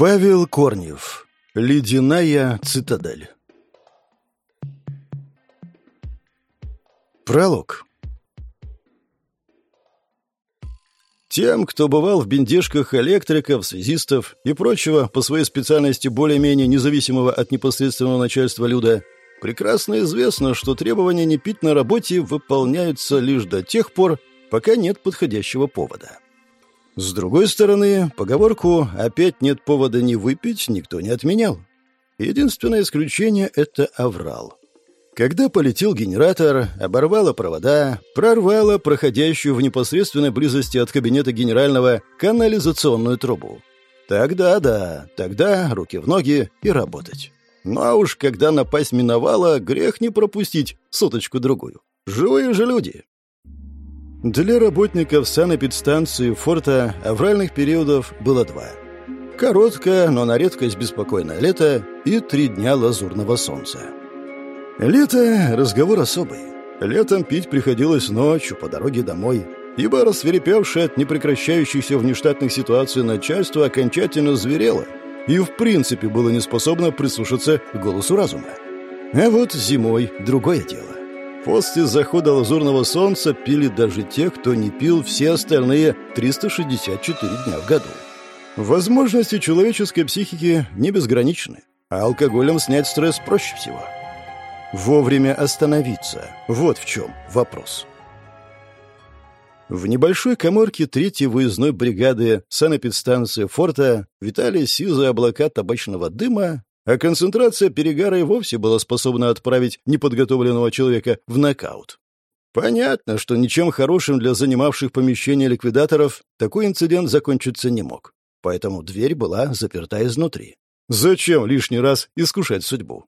Павел Корнев. Ледяная цитадель. Пролог. Тем, кто бывал в бендежках электриков, связистов и прочего по своей специальности более-менее независимого от непосредственного начальства люда, прекрасно известно, что требования не пить на работе выполняются лишь до тех пор, пока нет подходящего повода. С другой стороны, поговорку «опять нет повода не выпить» никто не отменял. Единственное исключение — это аврал. Когда полетел генератор, оборвало провода, прорвало проходящую в непосредственной близости от кабинета генерального канализационную трубу. Тогда да, тогда руки в ноги и работать. Ну а уж когда напасть миновала, грех не пропустить суточку-другую. Живые же люди. Для работников санэпидстанции форта авральных периодов было два. Короткое, но на редкость беспокойное лето и три дня лазурного солнца. Лето — разговор особый. Летом пить приходилось ночью по дороге домой, ибо рассверепевшее от непрекращающихся внештатных ситуаций начальство окончательно зверело и в принципе было не способно прислушаться к голосу разума. А вот зимой другое дело. После захода лазурного солнца пили даже те, кто не пил все остальные 364 дня в году. Возможности человеческой психики не безграничны, а алкоголем снять стресс проще всего. Вовремя остановиться – вот в чем вопрос. В небольшой коморке третьей выездной бригады санэпидстанции форта витали сизые облака табачного дыма а концентрация перегара и вовсе была способна отправить неподготовленного человека в нокаут. Понятно, что ничем хорошим для занимавших помещение ликвидаторов такой инцидент закончиться не мог. Поэтому дверь была заперта изнутри. Зачем лишний раз искушать судьбу?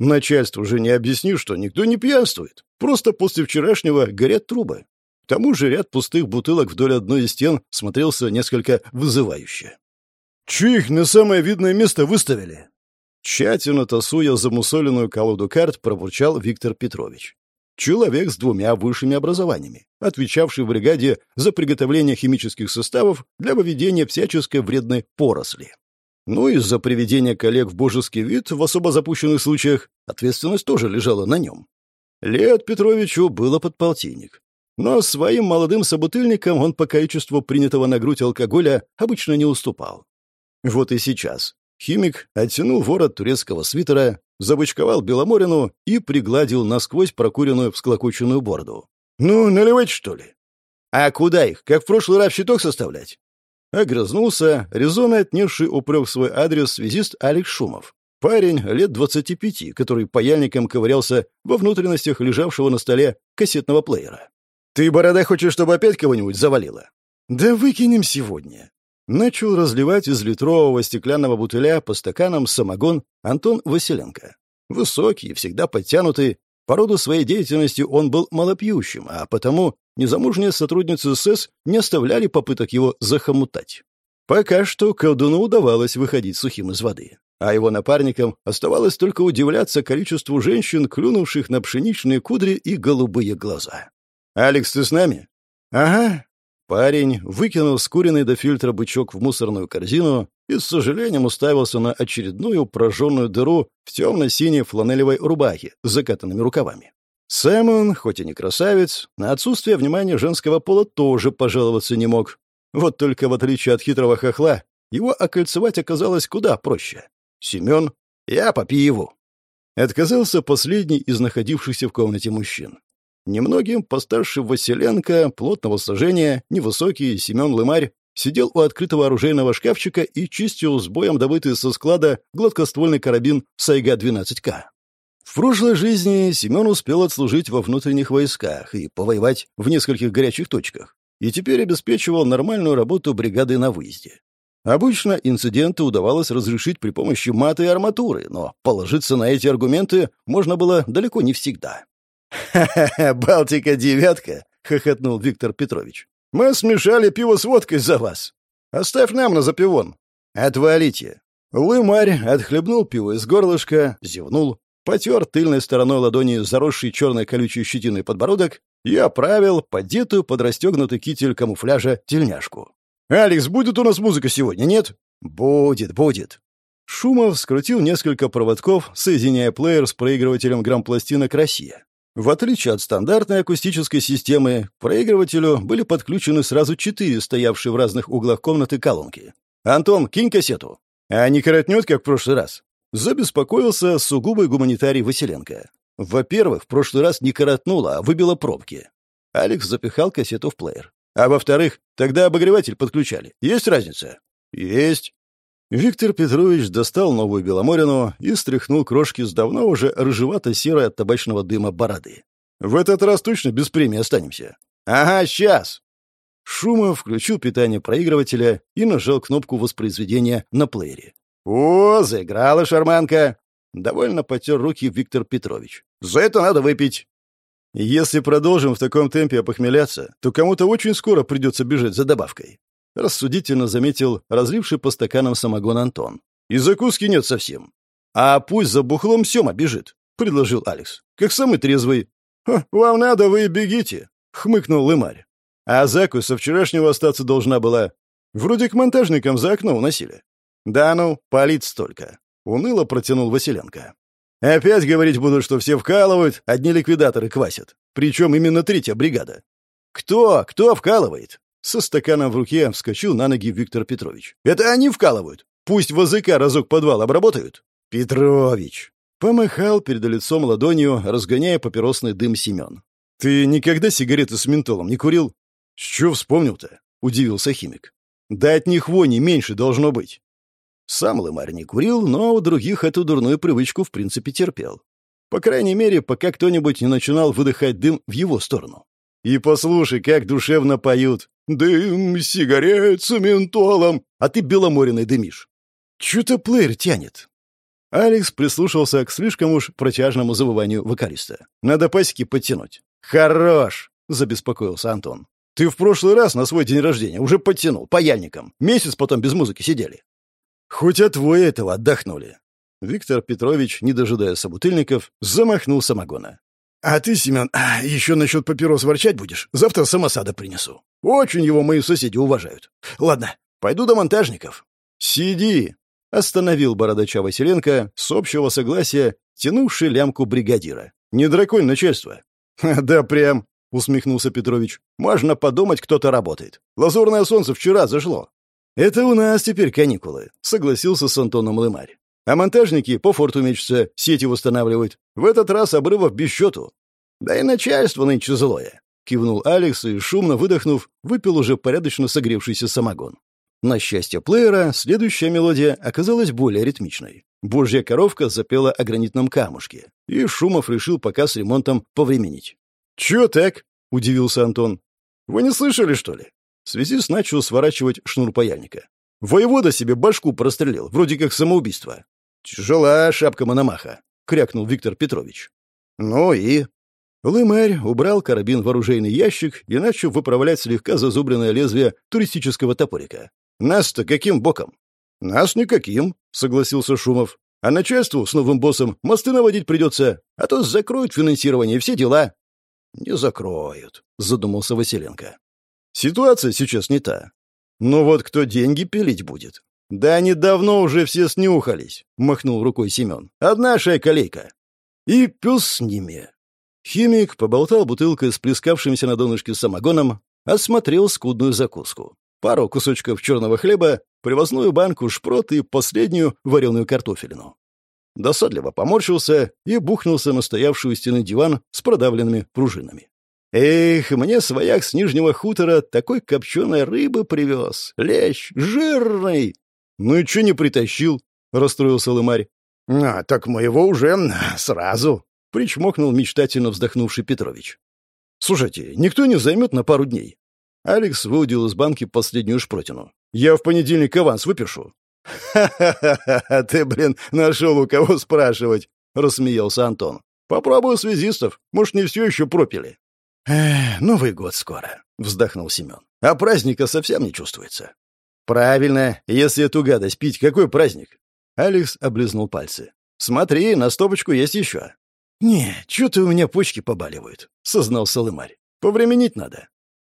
Начальству уже не объяснишь, что никто не пьянствует. Просто после вчерашнего горят трубы. К тому же ряд пустых бутылок вдоль одной из стен смотрелся несколько вызывающе. «Че их на самое видное место выставили?» Тщательно тасуя замусоленную колоду карт, пробурчал Виктор Петрович. Человек с двумя высшими образованиями, отвечавший в бригаде за приготовление химических составов для выведения всяческой вредной поросли. Ну и за приведение коллег в божеский вид в особо запущенных случаях ответственность тоже лежала на нем. Лет Петровичу было подполтинник. Но своим молодым собутыльникам он по количеству принятого на грудь алкоголя обычно не уступал. Вот и сейчас Химик оттянул ворот турецкого свитера, забычковал Беломорину и пригладил насквозь прокуренную всклокоченную бороду. «Ну, наливать, что ли?» «А куда их? Как в прошлый раз щиток составлять?» Огрызнулся, резонно отнесший упрек свой адрес связист Алекс Шумов. Парень лет двадцати пяти, который паяльником ковырялся во внутренностях лежавшего на столе кассетного плеера. «Ты, борода, хочешь, чтобы опять кого-нибудь завалило?» «Да выкинем сегодня. Начал разливать из литрового стеклянного бутыля по стаканам самогон Антон Василенко. Высокий, всегда подтянутый, по роду своей деятельности он был малопьющим, а потому незамужние сотрудницы СС не оставляли попыток его захомутать. Пока что колдуну удавалось выходить сухим из воды, а его напарникам оставалось только удивляться количеству женщин, клюнувших на пшеничные кудри и голубые глаза. «Алекс, ты с нами?» «Ага», Парень выкинул скуренный до фильтра бычок в мусорную корзину и с сожалением уставился на очередную прожженную дыру в темно-синей фланелевой рубахе с закатанными рукавами. Сэмон, хоть и не красавец, на отсутствие внимания женского пола тоже пожаловаться не мог. Вот только в отличие от хитрого хохла, его окольцевать оказалось куда проще. «Семен, я по пиву». Отказался последний из находившихся в комнате мужчин. Немногим постарше Василенко, плотного сложения, невысокий Семен Лымарь, сидел у открытого оружейного шкафчика и чистил с боем добытый со склада гладкоствольный карабин Сайга-12К. В прошлой жизни Семен успел отслужить во внутренних войсках и повоевать в нескольких горячих точках, и теперь обеспечивал нормальную работу бригады на выезде. Обычно инциденты удавалось разрешить при помощи маты и арматуры, но положиться на эти аргументы можно было далеко не всегда. «Ха-ха-ха, Балтика-девятка!» — хохотнул Виктор Петрович. «Мы смешали пиво с водкой за вас. Оставь нам на запивон». «Отвалите». Лымарь отхлебнул пиво из горлышка, зевнул, потер тыльной стороной ладони заросший черной колючей щетиной подбородок и оправил подетую под расстегнутый китель камуфляжа тельняшку. «Алекс, будет у нас музыка сегодня, нет?» «Будет, будет». Шумов скрутил несколько проводков, соединяя плеер с проигрывателем грампластинок «Россия». В отличие от стандартной акустической системы, к проигрывателю были подключены сразу четыре стоявшие в разных углах комнаты колонки. «Антон, кинь кассету». «А не коротнет, как в прошлый раз?» Забеспокоился сугубый гуманитарий Василенко. Во-первых, в прошлый раз не коротнуло, а выбило пробки. Алекс запихал кассету в плеер. А во-вторых, тогда обогреватель подключали. Есть разница? Есть. Виктор Петрович достал новую Беломорину и стряхнул крошки с давно уже рыжевато-серой от табачного дыма бороды. «В этот раз точно без премии останемся». «Ага, сейчас!» Шумов включил питание проигрывателя и нажал кнопку воспроизведения на плеере. «О, заиграла шарманка!» Довольно потер руки Виктор Петрович. «За это надо выпить!» «Если продолжим в таком темпе опохмеляться, то кому-то очень скоро придется бежать за добавкой. — рассудительно заметил разливший по стаканам самогон Антон. «И закуски нет совсем». «А пусть за бухлом Сема бежит», — предложил Алекс. «Как самый трезвый». «Вам надо, вы бегите», — хмыкнул Лымарь. «А закусь со вчерашнего остаться должна была. Вроде к монтажникам за окно уносили». «Да ну, палить столько», — уныло протянул Василенко. «Опять говорить буду, что все вкалывают, одни ликвидаторы квасят. Причем именно третья бригада». «Кто? Кто вкалывает?» Со стаканом в руке вскочил на ноги Виктор Петрович. «Это они вкалывают! Пусть в язык разок подвал обработают!» «Петрович!» Помахал перед лицом ладонью, разгоняя папиросный дым Семен. «Ты никогда сигареты с ментолом не курил?» «С чего вспомнил-то?» — удивился химик. «Да от них вони меньше должно быть». Сам Лымарь не курил, но у других эту дурную привычку в принципе терпел. По крайней мере, пока кто-нибудь не начинал выдыхать дым в его сторону. И послушай, как душевно поют. «Дым, сигарет с ментолом, а ты беломориной дымишь». «Чё-то плеер тянет». Алекс прислушался к слишком уж протяжному завыванию вокалиста. «Надо пасеки подтянуть». «Хорош!» — забеспокоился Антон. «Ты в прошлый раз на свой день рождения уже подтянул, паяльником. Месяц потом без музыки сидели». «Хоть от твоего этого отдохнули». Виктор Петрович, не дожидая собутыльников, замахнул самогона. «А ты, Семен, еще насчет папирос ворчать будешь? Завтра самосада принесу. Очень его мои соседи уважают. Ладно, пойду до монтажников». «Сиди!» — остановил бородача Василенко с общего согласия, тянувший лямку бригадира. «Не драконь начальство». «Да прям», — усмехнулся Петрович. «Можно подумать, кто-то работает. Лазурное солнце вчера зашло». «Это у нас теперь каникулы», — согласился с Антоном Лымарь. А монтажники по форту мечутся, сети восстанавливают. В этот раз обрывов без счету. Да и начальство нынче злое. Кивнул Алекс и, шумно выдохнув, выпил уже порядочно согревшийся самогон. На счастье плеера, следующая мелодия оказалась более ритмичной. Божья коровка запела о гранитном камушке, и Шумов решил пока с ремонтом повременить. «Чё так?» — удивился Антон. «Вы не слышали, что ли?» Связист начал сворачивать шнур паяльника. «Воевода себе башку прострелил, вроде как самоубийство. «Тяжела шапка Мономаха», — крякнул Виктор Петрович. «Ну и...» Лымарь убрал карабин в оружейный ящик и начал выправлять слегка зазубренное лезвие туристического топорика. «Нас-то каким боком?» «Нас никаким», — согласился Шумов. «А начальству с новым боссом мосты наводить придется, а то закроют финансирование все дела». «Не закроют», — задумался Василенко. «Ситуация сейчас не та. Но вот кто деньги пилить будет? «Да они давно уже все снюхались», — махнул рукой Семен. «Одна шайка-лейка». И пес с ними. Химик поболтал бутылкой с плескавшимся на донышке самогоном, осмотрел скудную закуску. Пару кусочков черного хлеба, привозную банку шпрот и последнюю вареную картофелину. Досадливо поморщился и бухнулся на стоявшую стены диван с продавленными пружинами. Эх, мне свояк с Нижнего хутора такой копченой рыбы привез. Лещ, жирный, «Ну и че не притащил?» — расстроился Лымарь. «А, так моего уже сразу», — причмокнул мечтательно вздохнувший Петрович. «Слушайте, никто не займет на пару дней?» Алекс выудил из банки последнюю шпротину. «Я в понедельник аванс выпишу». «Ха-ха-ха! Ты, блин, нашел у кого спрашивать!» — рассмеялся Антон. «Попробую связистов. Может, не все еще пропили». «Эх, Новый год скоро», — вздохнул Семен. «А праздника совсем не чувствуется. «Правильно. Если эту гадость пить, какой праздник?» Алекс облизнул пальцы. «Смотри, на стопочку есть еще». «Не, что-то у меня почки побаливают», — сознался Лымарь. «Повременить надо».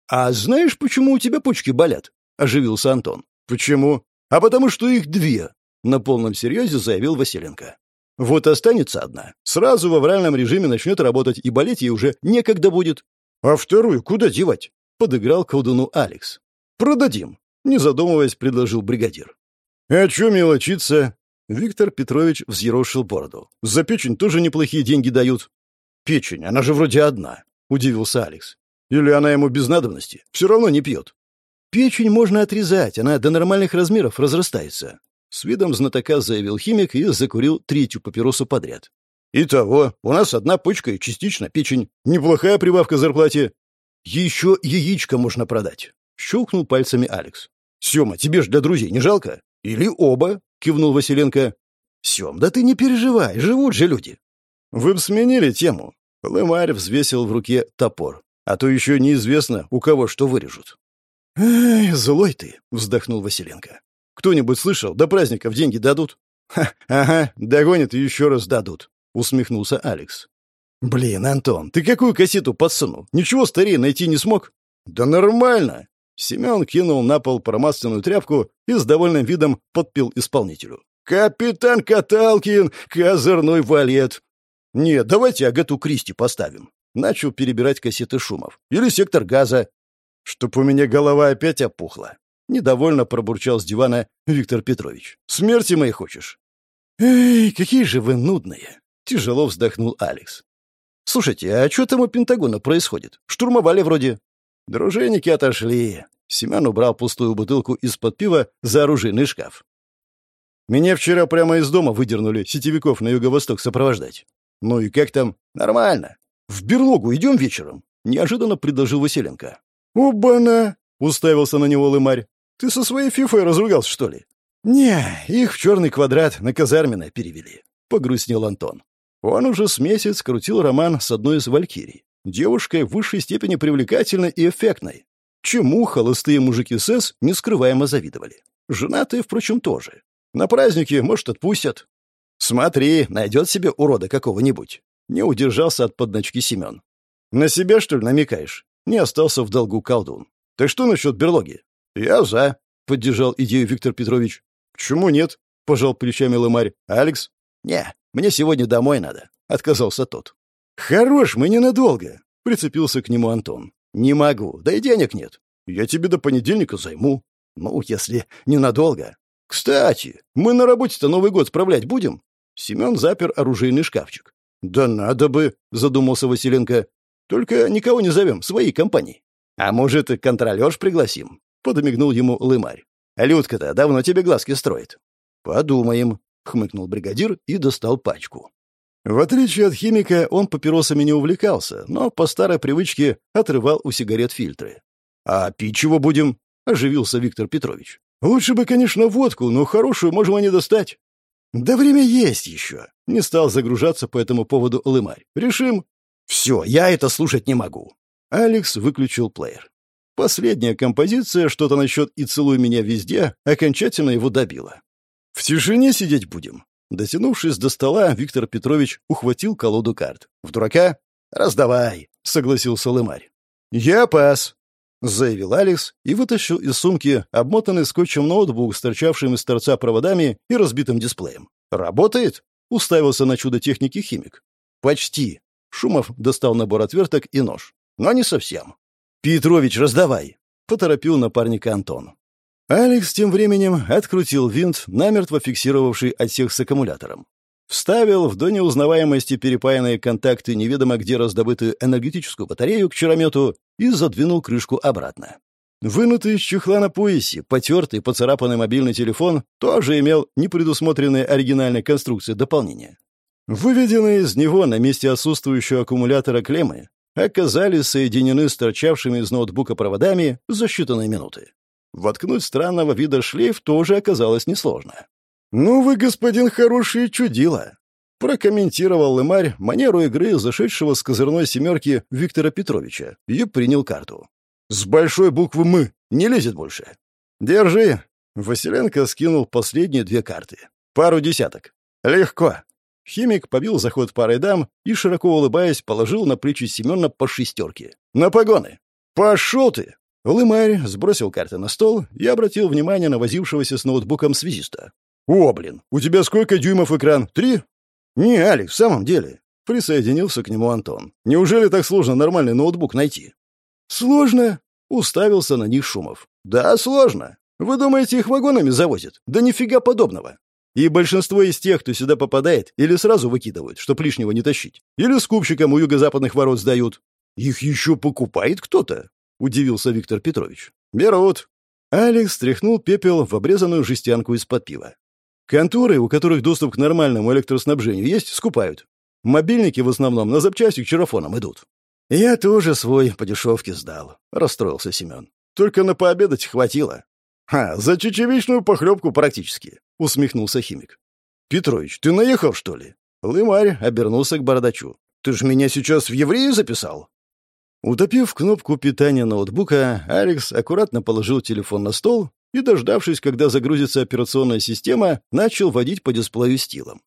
«А знаешь, почему у тебя почки болят?» — оживился Антон. «Почему?» а потому что их две», — на полном серьезе заявил Василенко. «Вот останется одна. Сразу в авральном режиме начнет работать, и болеть ей уже некогда будет». «А вторую куда девать?» — подыграл колдуну Алекс. «Продадим», — не задумываясь, предложил бригадир. «А чё мелочиться?» Виктор Петрович взъерошил бороду. «За печень тоже неплохие деньги дают». «Печень, она же вроде одна», — удивился Алекс. «Или она ему без надобности? Все равно не пьет». «Печень можно отрезать, она до нормальных размеров разрастается», — с видом знатока заявил химик и закурил третью папиросу подряд. «Итого, у нас одна почка и частично печень. Неплохая прибавка зарплате. Еще яичко можно продать», — щелкнул пальцами Алекс. «Сема, тебе ж для друзей не жалко? Или оба?» — кивнул Василенко. «Сем, да ты не переживай, живут же люди». «Вы б сменили тему». Лымарь взвесил в руке топор. «А то еще неизвестно, у кого что вырежут». «Эй, злой ты!» — вздохнул Василенко. «Кто-нибудь слышал, до праздников деньги дадут?» «Ха, ага, догонят и еще раз дадут», — усмехнулся Алекс. «Блин, Антон, ты какую кассету подсунул? Ничего старее найти не смог?» «Да нормально!» Семен кинул на пол промасленную тряпку и с довольным видом подпил исполнителю. «Капитан Каталкин! Козырной валет!» «Нет, давайте Агату Кристи поставим». Начал перебирать кассеты шумов. «Или сектор газа. «Чтоб у меня голова опять опухла!» Недовольно пробурчал с дивана Виктор Петрович. «Смерти моей хочешь?» «Эй, какие же вы нудные!» Тяжело вздохнул Алекс. «Слушайте, а что там у Пентагона происходит? Штурмовали вроде». Дружинники отошли. Семен убрал пустую бутылку из-под пива за оружейный шкаф. «Меня вчера прямо из дома выдернули сетевиков на юго-восток сопровождать. Ну и как там? Нормально. В берлогу идем вечером?» Неожиданно предложил Василенко. «Оба-на!» — уставился на него лымарь. «Ты со своей фифой разругался, что ли?» «Не, их в черный квадрат на казармина перевели», — погрустнел Антон. Он уже с месяц крутил роман с одной из валькирий. Девушкой в высшей степени привлекательной и эффектной. Чему холостые мужики СЭС нескрываемо завидовали. Женатые, впрочем, тоже. На празднике, может, отпустят. «Смотри, найдет себе урода какого-нибудь». Не удержался от подначки Семен. «На себя, что ли, намекаешь? Не остался в долгу колдун. «Так что насчет берлоги?» «Я за», — поддержал идею Виктор Петрович. «Почему нет?» — пожал плечами ломарь. «Алекс?» «Не, мне сегодня домой надо», — отказался тот. «Хорош, мы ненадолго», — прицепился к нему Антон. «Не могу, да и денег нет. Я тебе до понедельника займу. Ну, если ненадолго. Кстати, мы на работе-то Новый год справлять будем?» Семен запер оружейный шкафчик. «Да надо бы», — задумался Василенко. Только никого не зовем, своей компании. А может, контролёж пригласим?» — подмигнул ему лымарь. «Людка-то давно тебе глазки строит». «Подумаем», — хмыкнул бригадир и достал пачку. В отличие от химика, он папиросами не увлекался, но по старой привычке отрывал у сигарет фильтры. «А пить чего будем?» — оживился Виктор Петрович. «Лучше бы, конечно, водку, но хорошую можем и не достать». «Да время есть еще», — не стал загружаться по этому поводу лымарь. «Решим, «Все, я это слушать не могу». Алекс выключил плеер. Последняя композиция, что-то насчет «И целуй меня везде», окончательно его добила. «В тишине сидеть будем». Дотянувшись до стола, Виктор Петрович ухватил колоду карт. «В дурака? Раздавай», — согласился Лымарь. «Я пас», — заявил Алекс и вытащил из сумки обмотанный скотчем ноутбук с торчавшим из торца проводами и разбитым дисплеем. «Работает?» — уставился на чудо техники химик. «Почти», Шумов достал набор отверток и нож. Но не совсем. «Петрович, раздавай!» — поторопил напарника Антон. Алекс тем временем открутил винт, намертво фиксировавший отсек с аккумулятором. Вставил в до неузнаваемости перепаянные контакты неведомо где раздобытую энергетическую батарею к чаромету и задвинул крышку обратно. Вынутый из чехла на поясе, потертый, поцарапанный мобильный телефон тоже имел непредусмотренные оригинальной конструкции дополнения. Выведенные из него на месте отсутствующего аккумулятора клеммы оказались соединены с торчавшими из ноутбука проводами за считанные минуты. Воткнуть странного вида шлейф тоже оказалось несложно. «Ну вы, господин хороший, чудило!» прокомментировал Лымарь манеру игры зашедшего с козырной семерки Виктора Петровича и принял карту. «С большой буквы «Мы» не лезет больше». «Держи!» Василенко скинул последние две карты. «Пару десяток». «Легко!» Химик побил заход парой дам и, широко улыбаясь, положил на плечи Семена по шестерке. «На погоны!» «Пошел ты!» Лымарь сбросил карты на стол и обратил внимание на возившегося с ноутбуком связиста. «О, блин, у тебя сколько дюймов экран? Три?» «Не, Алекс, в самом деле». Присоединился к нему Антон. «Неужели так сложно нормальный ноутбук найти?» «Сложно?» — уставился на них Шумов. «Да, сложно. Вы думаете, их вагонами завозят? Да нифига подобного. И большинство из тех, кто сюда попадает, или сразу выкидывают, чтоб лишнего не тащить, или скупщикам у юго-западных ворот сдают. Их еще покупает кто-то?» — удивился Виктор Петрович. «Берут». Алекс стряхнул пепел в обрезанную жестянку из-под пива. Конторы, у которых доступ к нормальному электроснабжению есть, скупают. Мобильники в основном на запчасти к чарафонам идут. «Я тоже свой по дешевке сдал», — расстроился Семен. «Только на пообедать хватило». «Ха, за чечевичную похлебку практически», — усмехнулся химик. «Петрович, ты наехал, что ли?» Лымарь обернулся к бородачу. «Ты ж меня сейчас в евреи записал?» Утопив кнопку питания ноутбука, Алекс аккуратно положил телефон на стол и, дождавшись, когда загрузится операционная система, начал водить по дисплею стилом.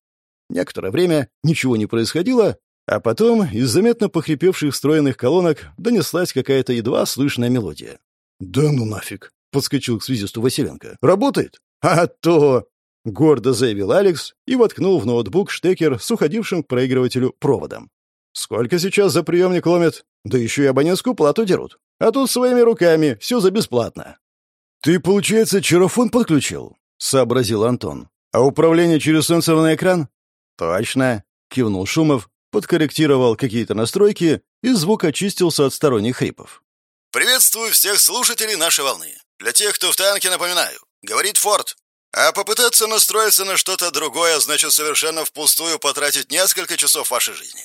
Некоторое время ничего не происходило, а потом из заметно похрипевших встроенных колонок донеслась какая-то едва слышная мелодия. «Да ну нафиг!» — подскочил к связисту Василенко. «Работает?» «А то!» — гордо заявил Алекс и воткнул в ноутбук штекер с уходившим к проигрывателю проводом. «Сколько сейчас за приемник ломят? Да еще и абонентскую плату дерут. А тут своими руками, все за бесплатно». «Ты, получается, чарафон подключил?» — сообразил Антон. «А управление через сенсорный экран?» «Точно», — кивнул Шумов, подкорректировал какие-то настройки, и звук очистился от сторонних хрипов. «Приветствую всех слушателей нашей волны. Для тех, кто в танке, напоминаю. Говорит Форд. А попытаться настроиться на что-то другое значит совершенно впустую потратить несколько часов вашей жизни.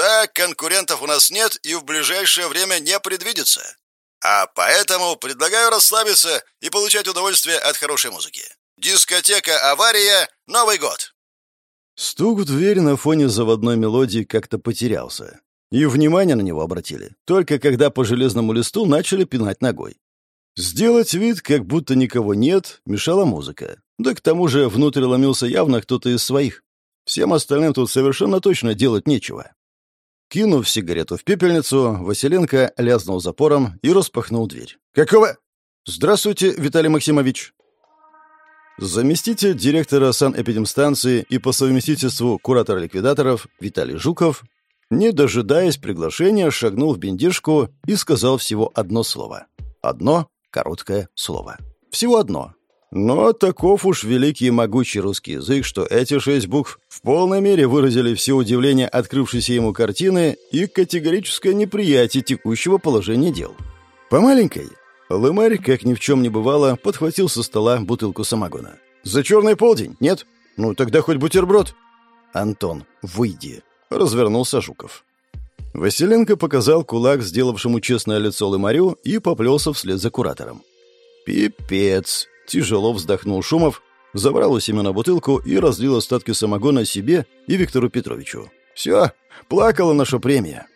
Да, конкурентов у нас нет и в ближайшее время не предвидится. А поэтому предлагаю расслабиться и получать удовольствие от хорошей музыки. Дискотека «Авария. Новый год». Стук в дверь на фоне заводной мелодии как-то потерялся. И внимание на него обратили, только когда по железному листу начали пинать ногой. Сделать вид, как будто никого нет, мешала музыка. Да к тому же внутрь ломился явно кто-то из своих. Всем остальным тут совершенно точно делать нечего. Кинув сигарету в пепельницу, Василенко лязнул запором и распахнул дверь. «Какого?» «Здравствуйте, Виталий Максимович». Заместитель директора санэпидемстанции и по совместительству куратор ликвидаторов Виталий Жуков, не дожидаясь приглашения, шагнул в бендишку и сказал всего одно слово. Одно короткое слово. Всего одно. Но таков уж великий и могучий русский язык, что эти шесть букв в полной мере выразили все удивление открывшейся ему картины и категорическое неприятие текущего положения дел. По маленькой, Лымарь, как ни в чем не бывало, подхватил со стола бутылку самогона. «За черный полдень? Нет? Ну, тогда хоть бутерброд». «Антон, выйди», — развернулся Жуков. Василенко показал кулак, сделавшему честное лицо Лымарю, и поплелся вслед за куратором. «Пипец!» Тяжело вздохнул Шумов, забрал у Семена бутылку и разлил остатки самогона себе и Виктору Петровичу. «Все, плакала наша премия».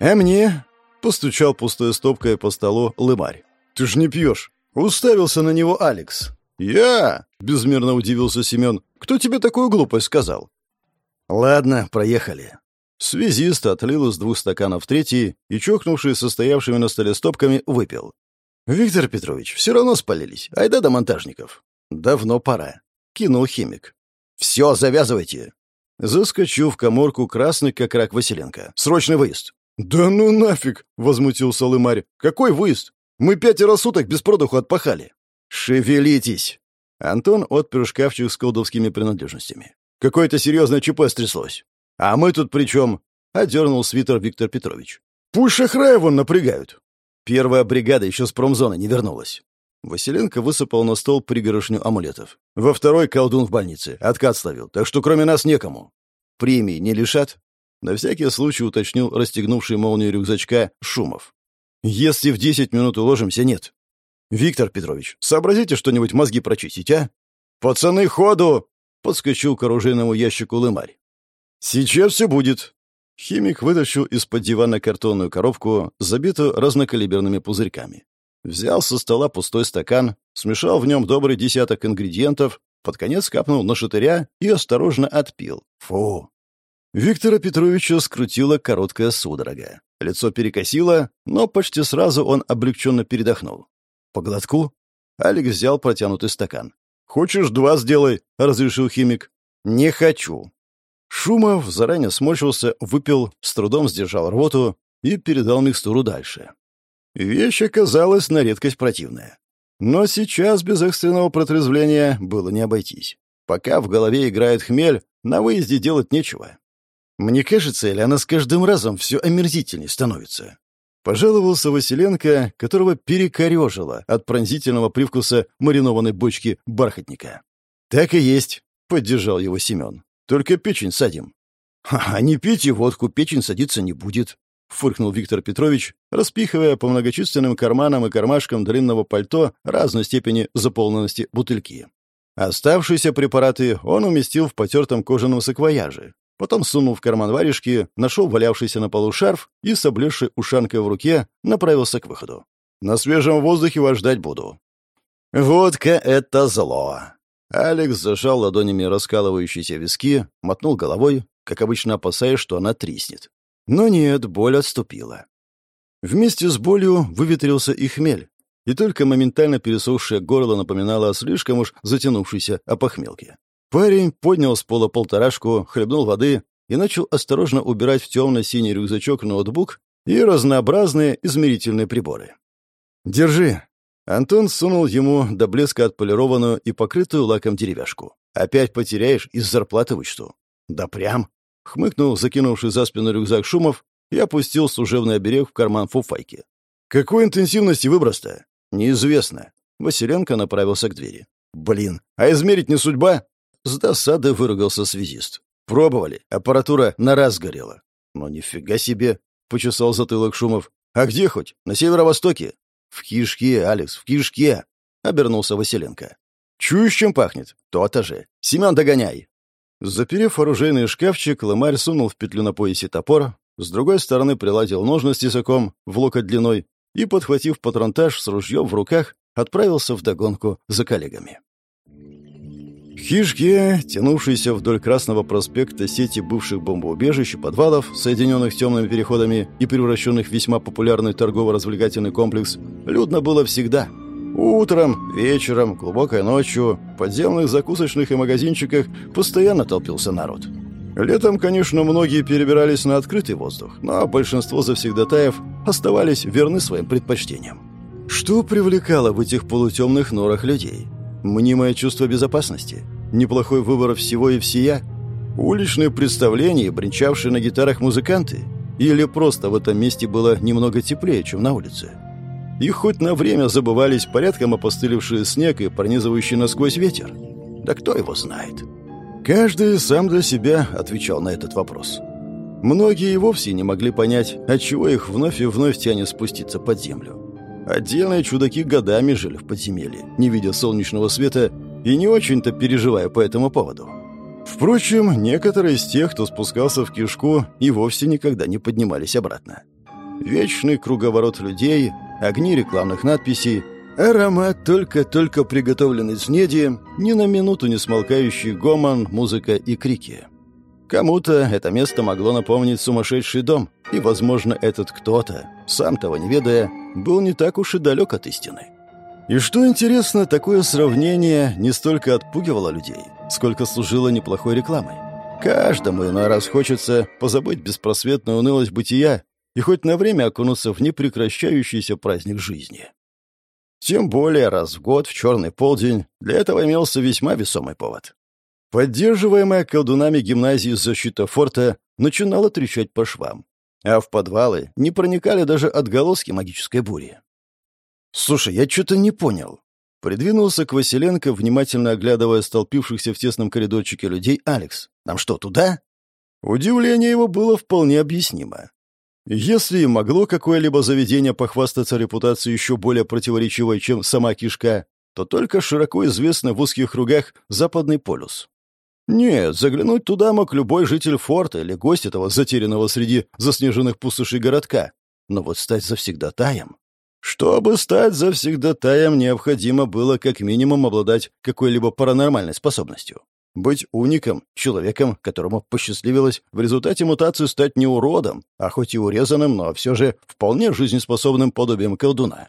«А мне?» — постучал пустой стопкой по столу лымарь. «Ты ж не пьешь!» — уставился на него Алекс. «Я?» — безмерно удивился Семен. «Кто тебе такую глупость сказал?» «Ладно, проехали». Связист отлил из двух стаканов третий и, чокнувший состоявшими на столе стопками, выпил. «Виктор Петрович, все равно спалились. Айда до монтажников». «Давно пора», — кинул химик. «Все, завязывайте». Заскочу в коморку красный, как рак Василенко. «Срочный выезд». «Да ну нафиг!» — возмутился Лымарь. «Какой выезд? Мы пятеро суток без продуху отпахали». «Шевелитесь!» Антон отпер шкафчик с колдовскими принадлежностями. «Какое-то серьезное ЧП стряслось». «А мы тут при чем?» — одернул свитер Виктор Петрович. «Пусть Шахрая вон напрягают». Первая бригада еще с промзоны не вернулась. Василенко высыпал на стол пригорошню амулетов. Во второй колдун в больнице. Откат ставил. Так что кроме нас некому. Премии не лишат? На всякий случай уточнил расстегнувший молнию рюкзачка Шумов. Если в десять минут уложимся, нет. Виктор Петрович, сообразите что-нибудь мозги прочистить, а? Пацаны, ходу! Подскочил к оружейному ящику лымарь. Сейчас все будет. Химик вытащил из-под дивана картонную коробку, забитую разнокалиберными пузырьками. Взял со стола пустой стакан, смешал в нем добрый десяток ингредиентов, под конец капнул на шатыря и осторожно отпил. Фу! Виктора Петровича скрутила короткая судорога. Лицо перекосило, но почти сразу он облегченно передохнул. «По глотку?» Алекс взял протянутый стакан. «Хочешь, два сделай», — разрешил химик. «Не хочу». Шумов заранее сморщился, выпил, с трудом сдержал рвоту и передал микстуру дальше. Вещь оказалась на редкость противная. Но сейчас без экстренного протрезвления было не обойтись. Пока в голове играет хмель, на выезде делать нечего. Мне кажется, или она с каждым разом все омерзительней становится. Пожаловался Василенко, которого перекорежило от пронзительного привкуса маринованной бочки бархатника. «Так и есть», — поддержал его Семен. «Только печень садим». «А не и водку печень садиться не будет», — фыркнул Виктор Петрович, распихивая по многочисленным карманам и кармашкам длинного пальто разной степени заполненности бутыльки. Оставшиеся препараты он уместил в потертом кожаном саквояже, Потом сунул в карман варежки, нашел валявшийся на полу шарф и с облезшей ушанкой в руке направился к выходу. «На свежем воздухе вас ждать буду». «Водка — это зло!» Алекс зажал ладонями раскалывающиеся виски, мотнул головой, как обычно опасаясь, что она треснет. Но нет, боль отступила. Вместе с болью выветрился и хмель, и только моментально пересохшее горло напоминало о слишком уж затянувшейся опохмелке. Парень поднял с пола полторашку, хлебнул воды и начал осторожно убирать в темно-синий рюкзачок ноутбук и разнообразные измерительные приборы. «Держи». Антон сунул ему до блеска отполированную и покрытую лаком деревяшку. «Опять потеряешь, из зарплаты вычту». «Да прям». Хмыкнул, закинувший за спину рюкзак Шумов, и опустил служебный оберег в карман фуфайки. «Какой интенсивности выброс-то?» «Неизвестно». Василенко направился к двери. «Блин, а измерить не судьба?» С досады выругался связист. «Пробовали. Аппаратура на раз горела». «Ну нифига себе!» — почесал затылок Шумов. «А где хоть? На северо-востоке?» «В кишке, Алекс, в кишке!» — обернулся Василенко. «Чуешь, чем пахнет? То-то же. Семен, догоняй!» Заперев оружейный шкафчик, ломарь сунул в петлю на поясе топор, с другой стороны приладил ножны с тесаком в локоть длиной и, подхватив патронтаж с ружьем в руках, отправился в догонку за коллегами. Хижки, тянувшиеся вдоль Красного проспекта сети бывших бомбоубежищ и подвалов, соединенных темными переходами и превращенных в весьма популярный торгово-развлекательный комплекс, людно было всегда. Утром, вечером, глубокой ночью, в подземных закусочных и магазинчиках постоянно толпился народ. Летом, конечно, многие перебирались на открытый воздух, но большинство завсегдатаев оставались верны своим предпочтениям. Что привлекало в этих полутемных норах людей? Мнимое чувство безопасности? Неплохой выбор всего и всея? Уличные представления, бренчавшие на гитарах музыканты? Или просто в этом месте было немного теплее, чем на улице? И хоть на время забывались порядком опостылевший снег и пронизывающий насквозь ветер? Да кто его знает? Каждый сам для себя отвечал на этот вопрос. Многие и вовсе не могли понять, отчего их вновь и вновь тянет спуститься под землю. Отдельные чудаки годами жили в подземелье, не видя солнечного света и не очень-то переживая по этому поводу. Впрочем, некоторые из тех, кто спускался в кишку, и вовсе никогда не поднимались обратно. Вечный круговорот людей, огни рекламных надписей, аромат только-только приготовленной снеди, ни на минуту не смолкающий гомон, музыка и крики. Кому-то это место могло напомнить сумасшедший дом, и, возможно, этот кто-то, сам того не ведая, был не так уж и далек от истины. И что интересно, такое сравнение не столько отпугивало людей, сколько служило неплохой рекламой. Каждому иной раз хочется позабыть беспросветную унылость бытия и хоть на время окунуться в непрекращающийся праздник жизни. Тем более раз в год, в черный полдень, для этого имелся весьма весомый повод. Поддерживаемая колдунами гимназии защита форта начинала трещать по швам а в подвалы не проникали даже отголоски магической бури. «Слушай, я что-то не понял». Придвинулся к Василенко, внимательно оглядывая столпившихся в тесном коридорчике людей Алекс. «Нам что, туда?» Удивление его было вполне объяснимо. Если и могло какое-либо заведение похвастаться репутацией еще более противоречивой, чем сама кишка, то только широко известный в узких кругах Западный полюс. Нет, заглянуть туда мог любой житель форта или гость этого затерянного среди заснеженных пустошей городка. Но вот стать завсегдатаем... Чтобы стать завсегдатаем, необходимо было как минимум обладать какой-либо паранормальной способностью. Быть уником, человеком, которому посчастливилось в результате мутации стать не уродом, а хоть и урезанным, но все же вполне жизнеспособным подобием колдуна.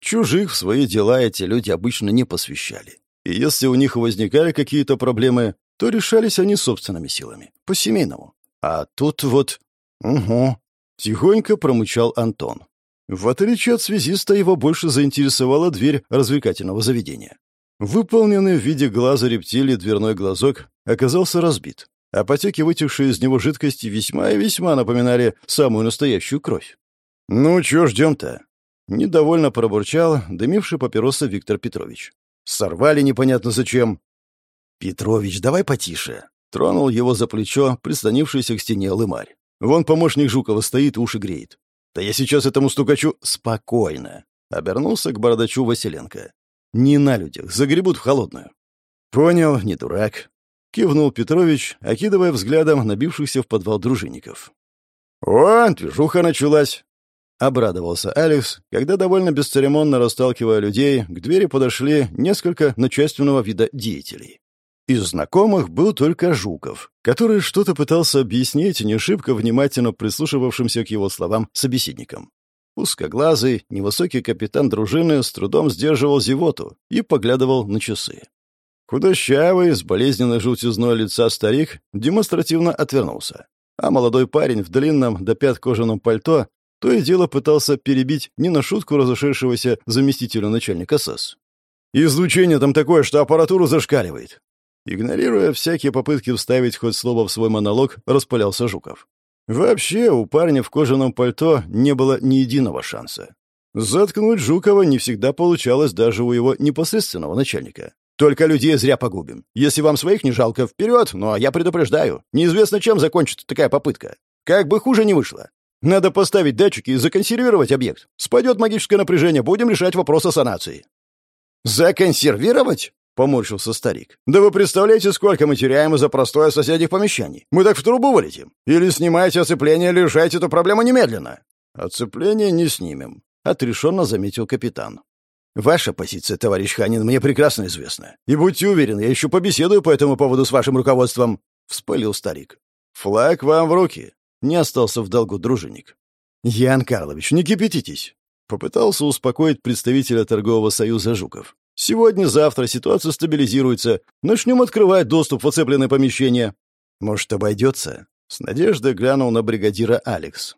Чужих в свои дела эти люди обычно не посвящали. И если у них возникали какие-то проблемы, то решались они собственными силами, по-семейному. А тут вот... Угу. Тихонько промычал Антон. В отличие от связиста, его больше заинтересовала дверь развлекательного заведения. Выполненный в виде глаза рептилии дверной глазок оказался разбит, а потеки, вытекшие из него жидкости, весьма и весьма напоминали самую настоящую кровь. «Ну, чё ждём-то?» — недовольно пробурчал дымивший папироса Виктор Петрович. «Сорвали непонятно зачем». «Петрович, давай потише», — тронул его за плечо, прислонившийся к стене лымарь. «Вон помощник Жукова стоит, уши греет. «Да я сейчас этому стукачу...» «Спокойно!» — обернулся к бородачу Василенко. «Не на людях, загребут в холодную». «Понял, не дурак», — кивнул Петрович, окидывая взглядом набившихся в подвал дружинников. «О, движуха началась!» — обрадовался Алекс, когда довольно бесцеремонно расталкивая людей, к двери подошли несколько начальственного вида деятелей. Из знакомых был только Жуков, который что-то пытался объяснить не шибко внимательно прислушивавшимся к его словам собеседникам. Узкоглазый, невысокий капитан дружины с трудом сдерживал зевоту и поглядывал на часы. Худощавый, с болезненной желтизной лица старик демонстративно отвернулся, а молодой парень в длинном до пят кожаном пальто то и дело пытался перебить не на шутку разошедшегося заместителя начальника САС. «Излучение там такое, что аппаратуру зашкаливает. Игнорируя всякие попытки вставить хоть слово в свой монолог, распылялся Жуков. Вообще, у парня в кожаном пальто не было ни единого шанса. Заткнуть Жукова не всегда получалось даже у его непосредственного начальника. «Только людей зря погубим. Если вам своих не жалко, вперед, но я предупреждаю. Неизвестно, чем закончится такая попытка. Как бы хуже не вышло. Надо поставить датчики и законсервировать объект. Спадет магическое напряжение, будем решать вопрос о санации». «Законсервировать?» — поморщился старик. «Да вы представляете, сколько мы теряем из-за простое соседних помещений? Мы так в трубу вылетим. Или снимайте оцепление, или решайте эту проблему немедленно». «Оцепление не снимем», — отрешенно заметил капитан. «Ваша позиция, товарищ Ханин, мне прекрасно известна. И будьте уверены, я еще побеседую по этому поводу с вашим руководством», — вспылил старик. «Флаг вам в руки», — не остался в долгу дружинник. «Ян Карлович, не кипятитесь», — попытался успокоить представителя торгового союза Жуков. Сегодня-завтра ситуация стабилизируется. Начнем открывать доступ в оцепленное помещение. Может, обойдется?» С надеждой глянул на бригадира Алекс.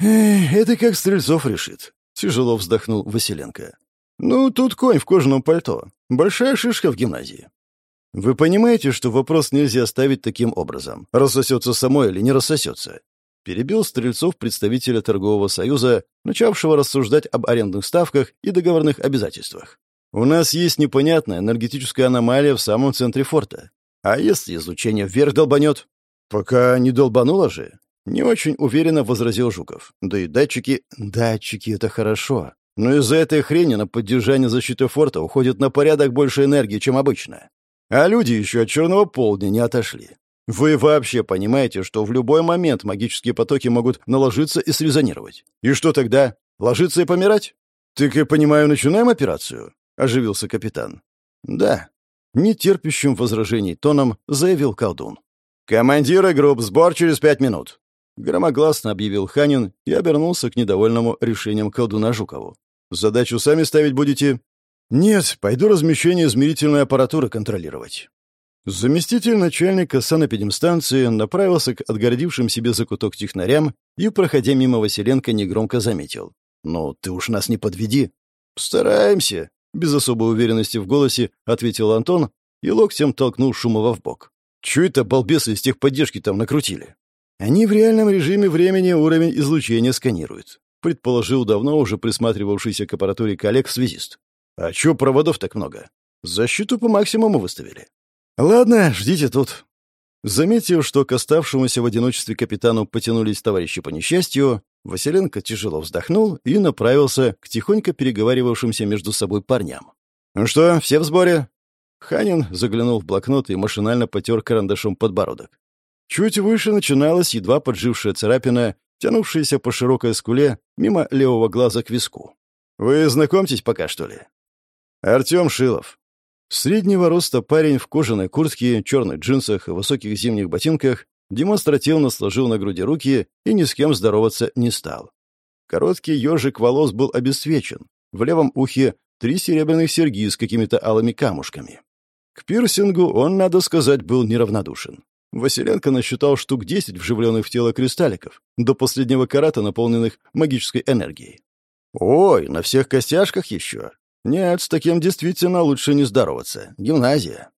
«Эх, это как Стрельцов решит», — тяжело вздохнул Василенко. «Ну, тут конь в кожаном пальто. Большая шишка в гимназии». «Вы понимаете, что вопрос нельзя ставить таким образом? Рассосется само или не рассосется?» Перебил Стрельцов представителя торгового союза, начавшего рассуждать об арендных ставках и договорных обязательствах. У нас есть непонятная энергетическая аномалия в самом центре форта. А если излучение вверх долбанет? Пока не долбануло же. Не очень уверенно возразил Жуков. Да и датчики... Датчики — это хорошо. Но из-за этой хрени на поддержание защиты форта уходит на порядок больше энергии, чем обычно. А люди еще от черного полдня не отошли. Вы вообще понимаете, что в любой момент магические потоки могут наложиться и срезонировать? И что тогда? Ложиться и помирать? Так я понимаю, начинаем операцию? Оживился капитан. «Да», — нетерпящим возражений тоном заявил колдун. «Командиры групп, сбор через пять минут», — громогласно объявил Ханин и обернулся к недовольному решением колдуна Жукову. «Задачу сами ставить будете?» «Нет, пойду размещение измерительной аппаратуры контролировать». Заместитель начальника санэпидемстанции направился к отгородившим себе закуток технарям и, проходя мимо Василенко, негромко заметил. «Ну, ты уж нас не подведи». «Стараемся», без особой уверенности в голосе ответил Антон и локтем толкнул Шумова в бок. «Чё это балбесы из техподдержки там накрутили?» «Они в реальном режиме времени уровень излучения сканируют», предположил давно уже присматривавшийся к аппаратуре коллег-связист. «А чё проводов так много? Защиту по максимуму выставили». «Ладно, ждите тут». Заметив, что к оставшемуся в одиночестве капитану потянулись товарищи по несчастью, Василенко тяжело вздохнул и направился к тихонько переговаривавшимся между собой парням. «Ну что, все в сборе?» Ханин заглянул в блокнот и машинально потер карандашом подбородок. Чуть выше начиналась едва поджившая царапина, тянувшаяся по широкой скуле мимо левого глаза к виску. «Вы знакомьтесь пока, что ли?» «Артем Шилов». Среднего роста парень в кожаной куртке, черных джинсах и высоких зимних ботинках демонстративно сложил на груди руки и ни с кем здороваться не стал. Короткий ежик волос был обесцвечен. В левом ухе три серебряных серьги с какими-то алыми камушками. К пирсингу он, надо сказать, был неравнодушен. Василенко насчитал штук десять вживленных в тело кристалликов, до последнего карата, наполненных магической энергией. Ой, на всех костяшках еще. Нет, с таким действительно лучше не здороваться. Гимназия.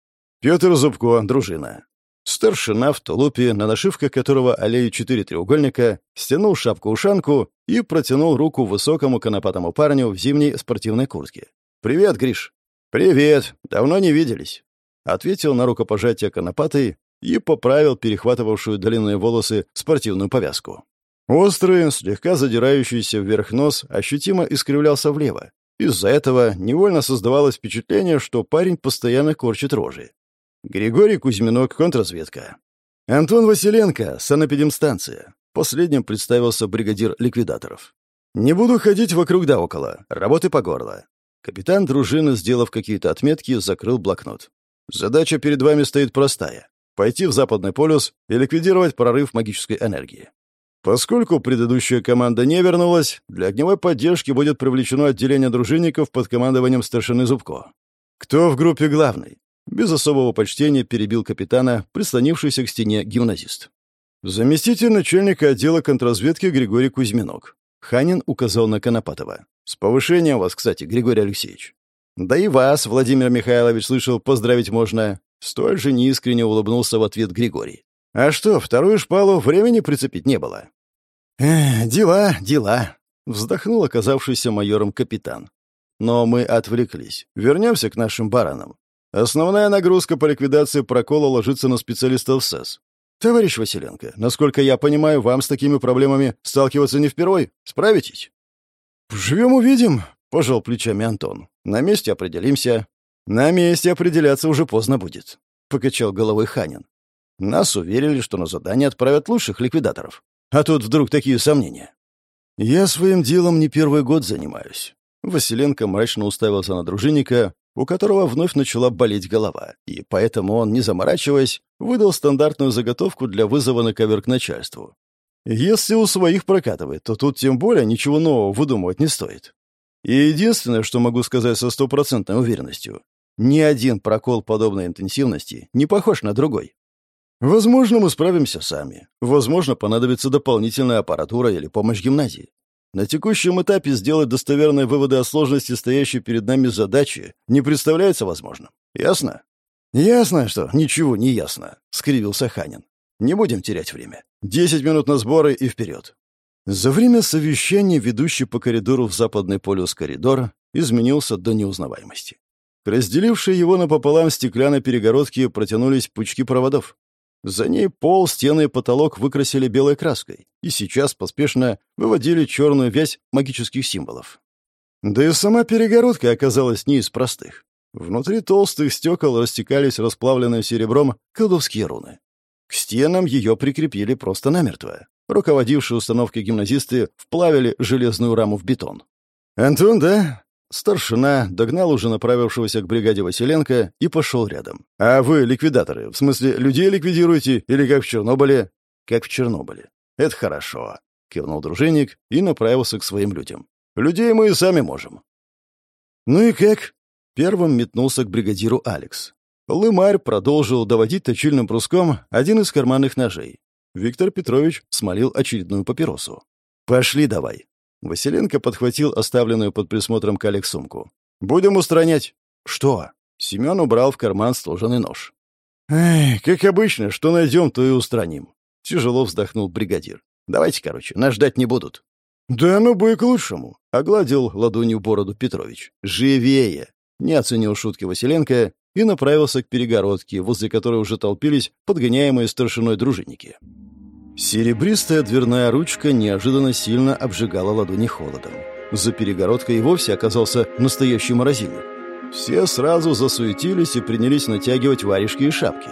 Петр Зубко, дружина. Старшина в тулупе, на нашивках которого аллеи четыре треугольника, стянул шапку-ушанку и протянул руку высокому конопатому парню в зимней спортивной куртке. «Привет, Гриш!» «Привет! Давно не виделись!» Ответил на рукопожатие конопатый и поправил перехватывавшую длинные волосы спортивную повязку. Острый, слегка задирающийся вверх нос ощутимо искривлялся влево. Из-за этого невольно создавалось впечатление, что парень постоянно корчит рожи. Григорий Кузьминок, контрразведка. Антон Василенко, санэпидемстанция. Последним представился бригадир ликвидаторов. Не буду ходить вокруг да около. Работы по горло. Капитан дружины, сделав какие-то отметки, закрыл блокнот. Задача перед вами стоит простая. Пойти в Западный полюс и ликвидировать прорыв магической энергии. Поскольку предыдущая команда не вернулась, для огневой поддержки будет привлечено отделение дружинников под командованием старшины Зубко. Кто в группе главный? Без особого почтения перебил капитана, прислонившийся к стене гимназист. Заместитель начальника отдела контрразведки Григорий Кузьминок. Ханин указал на Конопатова. «С повышением вас, кстати, Григорий Алексеевич». «Да и вас, Владимир Михайлович, слышал, поздравить можно». Столь же неискренне улыбнулся в ответ Григорий. «А что, вторую шпалу времени прицепить не было?» «Эх, дела, дела», — вздохнул оказавшийся майором капитан. «Но мы отвлеклись. Вернемся к нашим баранам. Основная нагрузка по ликвидации прокола ложится на специалистов СЭС. Товарищ Василенко, насколько я понимаю, вам с такими проблемами сталкиваться не впервой. Справитесь? Живем увидим, пожал плечами Антон. На месте определимся. На месте определяться уже поздно будет, покачал головой Ханин. Нас уверили, что на задание отправят лучших ликвидаторов. А тут вдруг такие сомнения. Я своим делом не первый год занимаюсь. Василенко мрачно уставился на дружинника, у которого вновь начала болеть голова, и поэтому он, не заморачиваясь, выдал стандартную заготовку для вызова на ковер к начальству. Если у своих прокатывает, то тут тем более ничего нового выдумывать не стоит. И единственное, что могу сказать со стопроцентной уверенностью, ни один прокол подобной интенсивности не похож на другой. Возможно, мы справимся сами. Возможно, понадобится дополнительная аппаратура или помощь гимназии. На текущем этапе сделать достоверные выводы о сложности стоящей перед нами задачи не представляется возможным. Ясно? Ясно, что ничего не ясно, скривился Ханин. Не будем терять время. Десять минут на сборы и вперед. За время совещания ведущий по коридору в западный полюс коридор изменился до неузнаваемости. К разделившей его напополам стеклянной перегородке протянулись пучки проводов. За ней пол, стены и потолок выкрасили белой краской, и сейчас поспешно выводили черную вязь магических символов. Да и сама перегородка оказалась не из простых. Внутри толстых стекол растекались расплавленным серебром колдовские руны. К стенам ее прикрепили просто намертво. Руководившие установкой гимназисты вплавили железную раму в бетон. «Антон, да? Старшина догнал уже направившегося к бригаде Василенко и пошел рядом. «А вы ликвидаторы? В смысле, людей ликвидируете? Или как в Чернобыле?» «Как в Чернобыле. Это хорошо», — кивнул дружинник и направился к своим людям. «Людей мы и сами можем». «Ну и как?» Первым метнулся к бригадиру Алекс. Лымарь продолжил доводить точильным бруском один из карманных ножей. Виктор Петрович смолил очередную папиросу. «Пошли давай», Василенко подхватил оставленную под присмотром коллег сумку. «Будем устранять». «Что?» Семен убрал в карман сложенный нож. «Эй, как обычно, что найдем, то и устраним». Тяжело вздохнул бригадир. «Давайте, короче, нас ждать не будут». «Да ну бы и к лучшему», — огладил ладонью бороду Петрович. «Живее!» — не оценил шутки Василенко и направился к перегородке, возле которой уже толпились подгоняемые старшиной дружинники. Серебристая дверная ручка неожиданно сильно обжигала ладони холодом. За перегородкой и вовсе оказался настоящий морозильник. Все сразу засуетились и принялись натягивать варежки и шапки.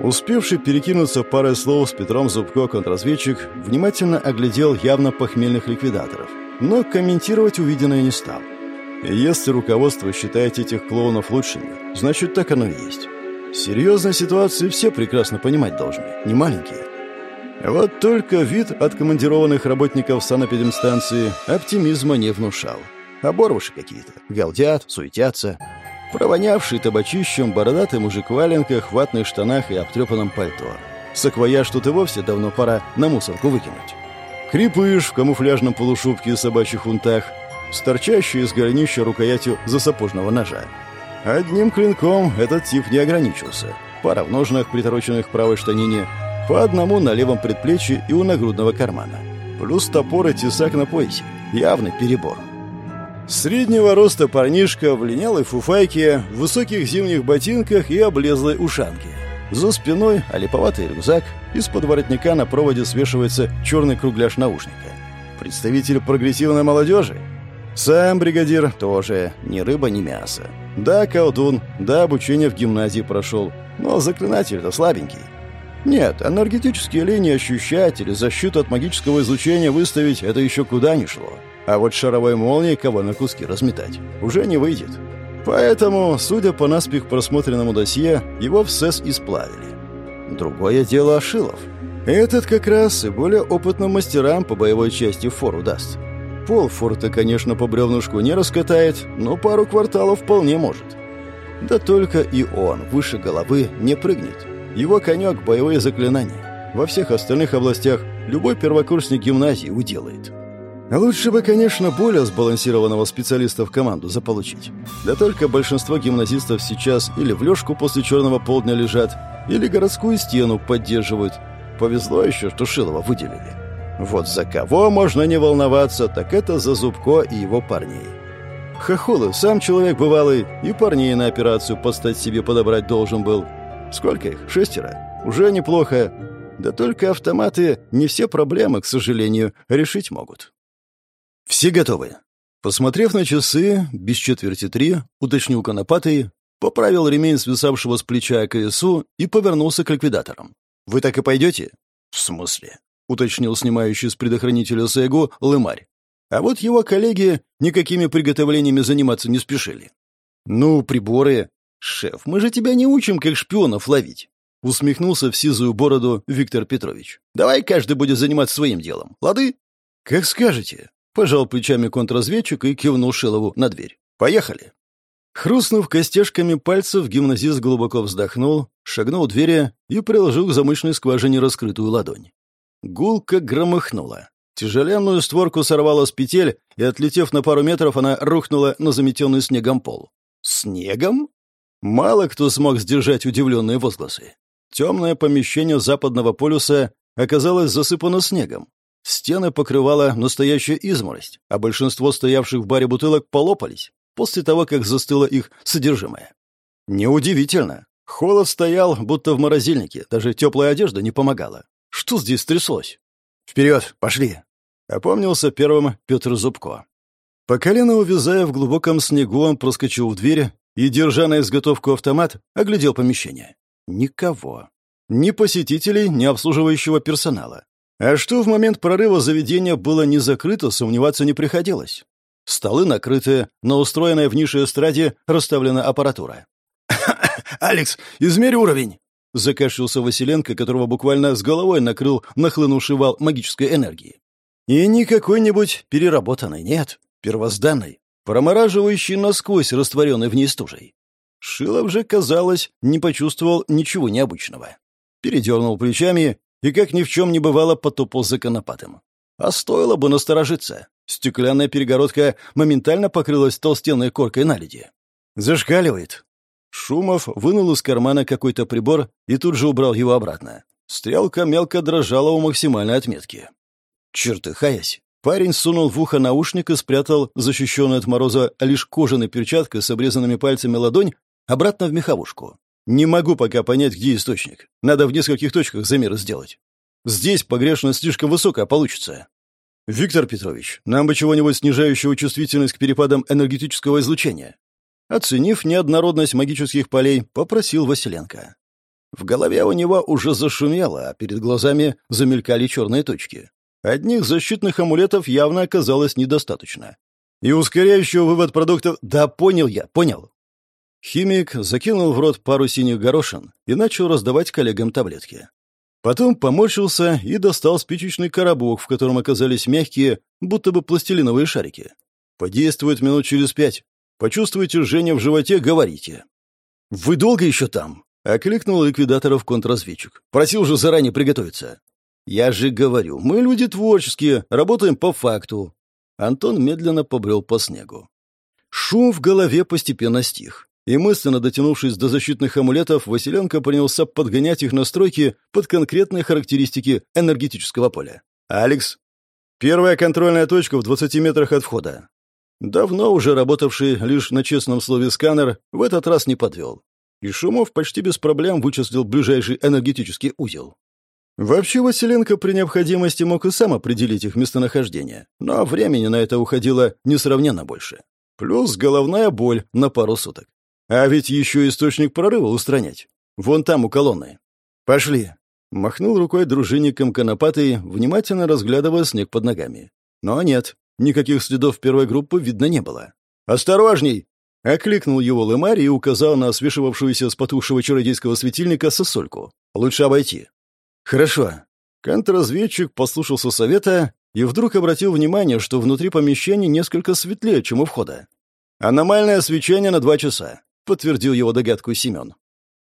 Успевший перекинуться парой слов с Петром Зубко контрразведчик внимательно оглядел явно похмельных ликвидаторов, но комментировать увиденное не стал. Если руководство считает этих клоунов лучшими, значит, так оно и есть. Серьезной ситуации все прекрасно понимать должны, не маленькие. Вот только вид от командированных работников санэпидемстанции оптимизма не внушал. Оборвыши какие-то, галдят, суетятся. Провонявший табачищем бородатый мужик в валенках, ватных штанах и обтрепанном пальто. Саквояж тут и вовсе давно пора на мусорку выкинуть. Крепыш в камуфляжном полушубке и собачьих унтах, с торчащей из голенища рукоятью засапожного ножа. Одним клинком этот тип не ограничился. Пара в ножнах, притороченных к правой штанине, по одному на левом предплечье и у нагрудного кармана. Плюс топор и тесак на поясе. Явный перебор. Среднего роста парнишка в линялой фуфайке, в высоких зимних ботинках и облезлой ушанке. За спиной олиповатый рюкзак, из-под воротника на проводе свешивается черный кругляш наушника. Представитель прогрессивной молодежи? Сам бригадир тоже ни рыба, ни мясо. Да, колдун, да, обучение в гимназии прошел, но заклинатель-то слабенький. Нет, энергетические линии ощущать или защиту от магического излучения выставить — это еще куда ни шло. А вот шаровой молнией кого на куски разметать уже не выйдет. Поэтому, судя по наспех просмотренному досье, его в СЭС исплавили. Другое дело Ашилов. Этот как раз и более опытным мастерам по боевой части фору даст. Пол форта, конечно, по бревнушку не раскатает, но пару кварталов вполне может. Да только и он выше головы не прыгнет. Его конек — боевые заклинания. Во всех остальных областях любой первокурсник гимназии уделает. Лучше бы, конечно, более сбалансированного специалиста в команду заполучить. Да только большинство гимназистов сейчас или в лёжку после черного полдня лежат, или городскую стену поддерживают. Повезло еще, что Шилова выделили. Вот за кого можно не волноваться, так это за Зубко и его парней. Хохолов сам человек бывалый, и парней на операцию подстать себе подобрать должен был. Сколько их? Шестеро? Уже неплохо. Да только автоматы не все проблемы, к сожалению, решить могут. Все готовы. Посмотрев на часы, без четверти три, уточнил Конопатый, поправил ремень свисавшего с плеча КСУ и повернулся к ликвидаторам. «Вы так и пойдете?» «В смысле?» — уточнил снимающий с предохранителя Сэго Лымарь. А вот его коллеги никакими приготовлениями заниматься не спешили. «Ну, приборы...» «Шеф, мы же тебя не учим, как шпионов ловить!» Усмехнулся в сизую бороду Виктор Петрович. «Давай каждый будет заниматься своим делом, лады?» «Как скажете», — пожал плечами контрразведчик и кивнул Шилову на дверь. «Поехали!» Хрустнув костяшками пальцев, гимназист глубоко вздохнул, шагнул к двери и приложил к замышленной скважине раскрытую ладонь. Гулко громыхнула. Тяжеленную створку сорвало с петель, и, отлетев на пару метров, она рухнула на заметенный снегом пол. «Снегом?» Мало кто смог сдержать удивленные возгласы. Темное помещение западного полюса оказалось засыпано снегом. Стены покрывала настоящая изморость, а большинство стоявших в баре бутылок полопались после того, как застыло их содержимое. Неудивительно. Холод стоял, будто в морозильнике, даже теплая одежда не помогала. Что здесь тряслось? Вперед, пошли!» Опомнился первым Петр Зубко. По колено увязая в глубоком снегу, он проскочил в дверь и, держа на изготовку автомат, оглядел помещение. Никого. Ни посетителей, ни обслуживающего персонала. А что в момент прорыва заведения было не закрыто, сомневаться не приходилось. Столы накрыты, на устроенной в нише эстраде расставлена аппаратура. «Алекс, измерь уровень!» Закашлялся Василенко, которого буквально с головой накрыл нахлынувший вал магической энергии. И не какой-нибудь переработанной, нет, первозданной, промораживающей насквозь растворенной в ней стужей. Шилов же, казалось, не почувствовал ничего необычного. Передернул плечами и, как ни в чем не бывало, потопал за конопатым. А стоило бы насторожиться. Стеклянная перегородка моментально покрылась толстенной коркой наледи. «Зашкаливает», Шумов вынул из кармана какой-то прибор и тут же убрал его обратно. Стрелка мелко дрожала у максимальной отметки. Чертыхаясь, парень сунул в ухо наушник и спрятал защищенную от мороза лишь кожаной перчаткой с обрезанными пальцами ладонь обратно в меховушку. Не могу пока понять, где источник. Надо в нескольких точках замеры сделать. Здесь погрешность слишком высокая получится. Виктор Петрович, нам бы чего-нибудь снижающего чувствительность к перепадам энергетического излучения. Оценив неоднородность магических полей, попросил Василенко. В голове у него уже зашумело, а перед глазами замелькали черные точки. Одних защитных амулетов явно оказалось недостаточно. и ускоряющего вывод продуктов... Да понял я, понял. Химик закинул в рот пару синих горошин и начал раздавать коллегам таблетки. Потом поморщился и достал спичечный коробок, в котором оказались мягкие, будто бы пластилиновые шарики. Подействует минут через пять. Почувствуете жжение в животе, говорите. «Вы долго еще там?» — окликнул ликвидаторов контрразведчик. «Просил же заранее приготовиться». «Я же говорю, мы люди творческие, работаем по факту». Антон медленно побрел по снегу. Шум в голове постепенно стих, и мысленно дотянувшись до защитных амулетов, Василенко принялся подгонять их настройки под конкретные характеристики энергетического поля. «Алекс, первая контрольная точка в 20 метрах от входа. Давно уже работавший лишь на честном слове сканер в этот раз не подвел. И Шумов почти без проблем вычислил ближайший энергетический узел. Вообще Василенко при необходимости мог и сам определить их местонахождение, но времени на это уходило несравненно больше. Плюс головная боль на пару суток. А ведь еще источник прорыва устранять. Вон там, у колонны. «Пошли!» Махнул рукой дружинником конопатый, внимательно разглядывая снег под ногами. Но нет, Никаких следов первой группы видно не было. «Осторожней!» — окликнул его Лемари и указал на свешивавшуюся с потухшего чародейского светильника сосульку. «Лучше обойти». «Хорошо». Контрразведчик послушался совета и вдруг обратил внимание, что внутри помещения несколько светлее, чем у входа. «Аномальное свечение на два часа», — подтвердил его догадку Семен.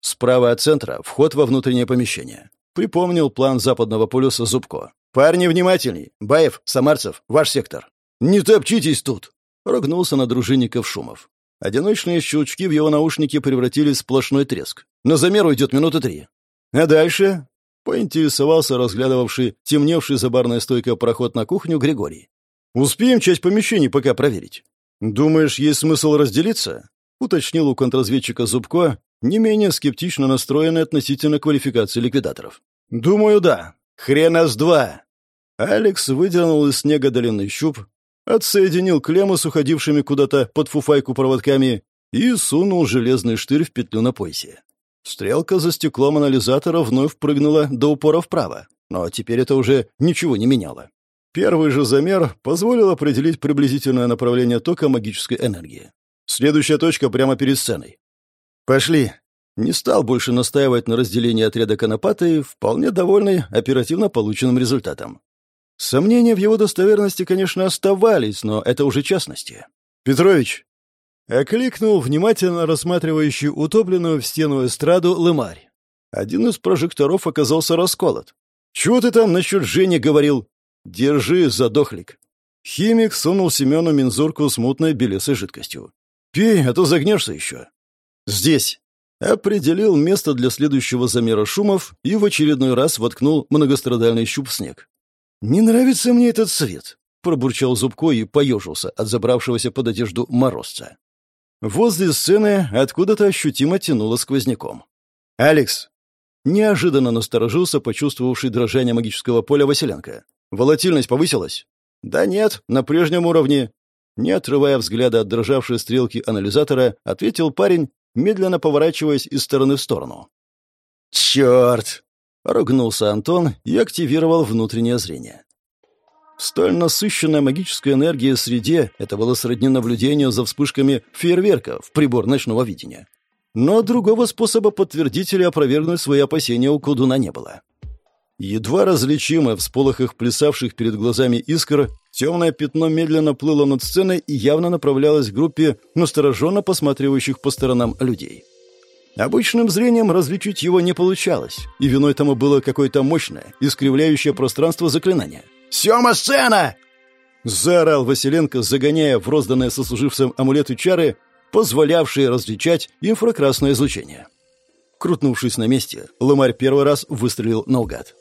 «Справа от центра — вход во внутреннее помещение». Припомнил план западного полюса Зубко. «Парни внимательней! Баев, Самарцев, ваш сектор!» «Не топчитесь тут!» — ругнулся на дружинников Шумов. Одиночные щелчки в его наушнике превратились в сплошной треск. «На замер уйдет минуты три». «А дальше?» — поинтересовался разглядывавший темневший за барной стойкой проход на кухню Григорий. «Успеем часть помещений пока проверить». «Думаешь, есть смысл разделиться?» — уточнил у контрразведчика Зубко, не менее скептично настроенный относительно квалификации ликвидаторов. «Думаю, да. Хрена с два!» Алекс выдернул из снега длинный щуп, отсоединил клемму с уходившими куда-то под фуфайку проводками и сунул железный штырь в петлю на поясе. Стрелка за стеклом анализатора вновь прыгнула до упора вправо, но теперь это уже ничего не меняло. Первый же замер позволил определить приблизительное направление тока магической энергии. Следующая точка прямо перед сценой. «Пошли!» Не стал больше настаивать на разделении отряда Конопатой, вполне довольный оперативно полученным результатом. Сомнения в его достоверности, конечно, оставались, но это уже частности. «Петрович!» Окликнул внимательно рассматривающий утопленную в стену эстраду лымарь. Один из прожекторов оказался расколот. «Чего ты там насчет Жени говорил?» «Держи, задохлик». Химик сунул Семену мензурку с мутной белесой жидкостью. «Пей, а то загнешься еще». «Здесь». Определил место для следующего замера шумов и в очередной раз воткнул многострадальный щуп в снег. «Не нравится мне этот цвет», — пробурчал Зубко и поежился от забравшегося под одежду морозца. Возле сцены откуда-то ощутимо тянуло сквозняком. «Алекс!» Неожиданно насторожился, почувствовавший дрожание магического поля Василенко. «Волатильность повысилась?» «Да нет, на прежнем уровне». Не отрывая взгляда от дрожавшей стрелки анализатора, ответил парень, медленно поворачиваясь из стороны в сторону. «Черт!» Ругнулся Антон и активировал внутреннее зрение. Столь насыщенная магическая энергия среде — это было сродни наблюдению за вспышками фейерверка в прибор ночного видения. Но другого способа подтвердить или опровергнуть свои опасения у Кудуна не было. Едва различимое в сполохах плясавших перед глазами искр, темное пятно медленно плыло над сценой и явно направлялось к группе настороженно посматривающих по сторонам людей. Обычным зрением различить его не получалось, и виной тому было какое-то мощное, искривляющее пространство заклинание. «Сема сцена!» Заорал Василенко, загоняя в розданные сослуживцам амулеты чары, позволявшие различать инфракрасное излучение. Крутнувшись на месте, Ломарь первый раз выстрелил наугад.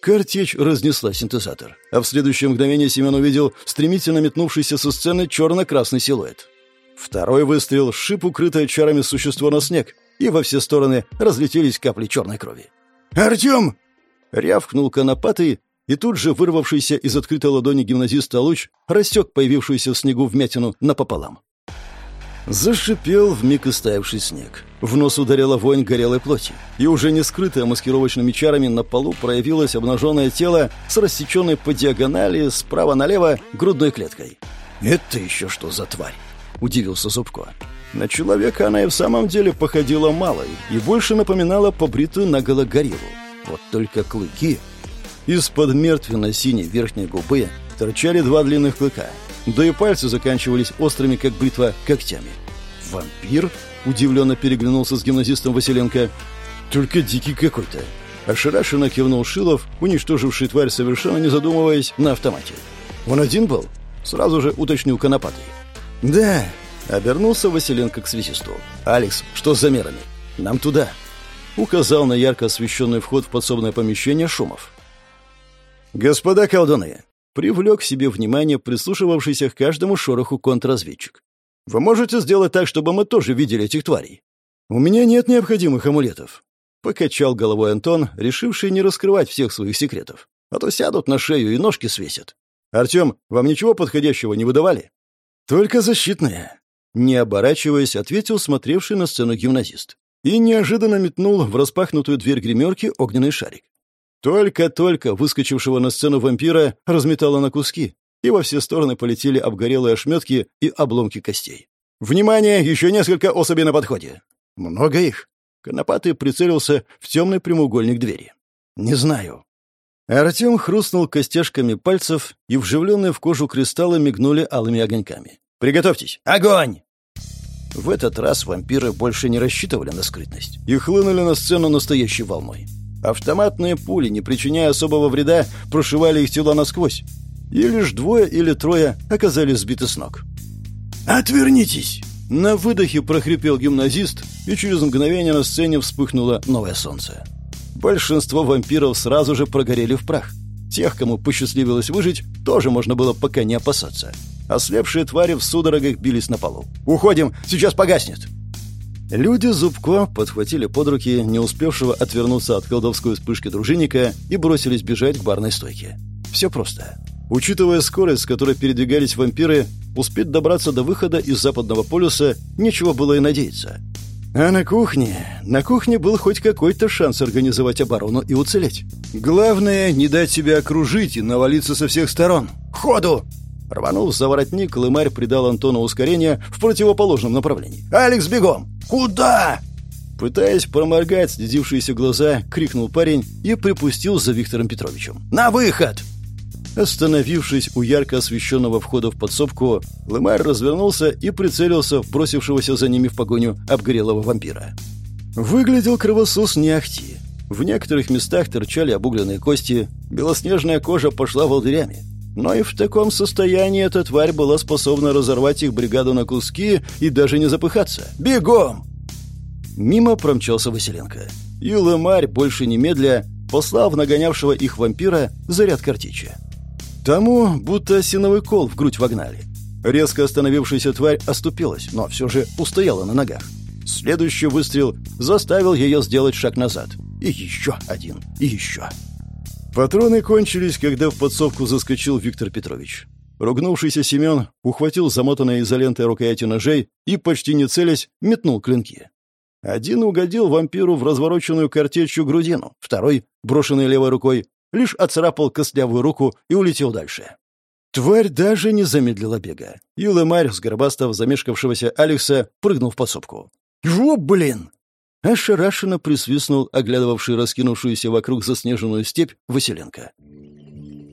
Картечь разнесла синтезатор, а в следующее мгновение Семен увидел стремительно метнувшийся со сцены черно-красный силуэт. Второй выстрел шип укрытое чарами существо на снег, и во все стороны разлетелись капли черной крови. «Артем!» — рявкнул конопатый, и тут же вырвавшийся из открытой ладони гимназиста луч рассек появившуюся в снегу вмятину напополам. Зашипел вмиг истаявший снег. В нос ударила вонь горелой плоти, и уже не скрытая маскировочными чарами на полу проявилось обнаженное тело с рассеченной по диагонали справа налево грудной клеткой. «Это еще что за тварь?» — удивился Зубко. На человека она и в самом деле походила мало и больше напоминала побритую наголо гориллу. Вот только клыки... Из-под мертвенно-синей верхней губы торчали два длинных клыка, да и пальцы заканчивались острыми, как бритва, когтями. «Вампир?» — удивленно переглянулся с гимназистом Василенко. «Только дикий какой-то». Ошарашенно кивнул Шилов, уничтоживший тварь совершенно не задумываясь на автомате. «Он один был?» — сразу же уточнил Конопатый. «Да», — обернулся Василенко к связисту. «Алекс, что с замерами? Нам туда». Указал на ярко освещенный вход в подсобное помещение Шумов. «Господа колдуны!» — привлек к себе внимание прислушивавшийся к каждому шороху контрразведчик. «Вы можете сделать так, чтобы мы тоже видели этих тварей?» «У меня нет необходимых амулетов», — покачал головой Антон, решивший не раскрывать всех своих секретов. «А то сядут на шею и ножки свесят. Артем, вам ничего подходящего не выдавали?» «Только защитные», — не оборачиваясь, ответил смотревший на сцену гимназист и неожиданно метнул в распахнутую дверь гримерки огненный шарик. Только-только выскочившего на сцену вампира разметало на куски, и во все стороны полетели обгорелые ошметки и обломки костей. «Внимание! Еще несколько особей на подходе!» «Много их?» Конопатый прицелился в темный прямоугольник двери. «Не знаю». Артем хрустнул костяшками пальцев, и вживленные в кожу кристаллы мигнули алыми огоньками. «Приготовьтесь! Огонь!» В этот раз вампиры больше не рассчитывали на скрытность и хлынули на сцену настоящей волной. Автоматные пули, не причиняя особого вреда, прошивали их тела насквозь. И лишь двое или трое оказались сбиты с ног. «Отвернитесь!» На выдохе прохрипел гимназист, и через мгновение на сцене вспыхнуло новое солнце. Большинство вампиров сразу же прогорели в прах. Тех, кому посчастливилось выжить, тоже можно было пока не опасаться. Ослепшие твари в судорогах бились на полу. «Уходим! Сейчас погаснет!» Люди Зубко подхватили под руки не успевшего отвернуться от колдовской вспышки дружинника и бросились бежать к барной стойке. Все просто. Учитывая скорость, с которой передвигались вампиры, успеть добраться до выхода из западного полюса нечего было и надеяться. А на кухне... На кухне был хоть какой-то шанс организовать оборону и уцелеть. Главное, не дать себя окружить и навалиться со всех сторон. «Ходу!» Рванув за воротник, Лымарь придал Антону ускорение в противоположном направлении. «Алекс, бегом!» «Куда?» Пытаясь проморгать следившиеся глаза, крикнул парень и припустил за Виктором Петровичем. «На выход!» Остановившись у ярко освещенного входа в подсобку, Лымарь развернулся и прицелился в бросившегося за ними в погоню обгорелого вампира. Выглядел кровосос не ахти. В некоторых местах торчали обугленные кости, белоснежная кожа пошла волдырями. Но и в таком состоянии эта тварь была способна разорвать их бригаду на куски и даже не запыхаться. «Бегом!» Мимо промчался Василенко. И Лымарь, больше немедля, в нагонявшего их вампира заряд картечи. Тому будто осиновый кол в грудь вогнали. Резко остановившаяся тварь оступилась, но все же устояла на ногах. Следующий выстрел заставил ее сделать шаг назад. И еще один, и еще. Патроны кончились, когда в подсобку заскочил Виктор Петрович. Ругнувшийся Семен ухватил замотанные изолентой рукояти ножей и, почти не целясь, метнул клинки. Один угодил вампиру в развороченную картечью грудину, второй, брошенный левой рукой, лишь оцарапал костлявую руку и улетел дальше. Тварь даже не замедлила бега. И Лемарь, сгорбастав замешкавшегося Алекса, прыгнул в подсобку. «Во, блин!» Ошарашенно присвистнул оглядывавший раскинувшуюся вокруг заснеженную степь Василенко.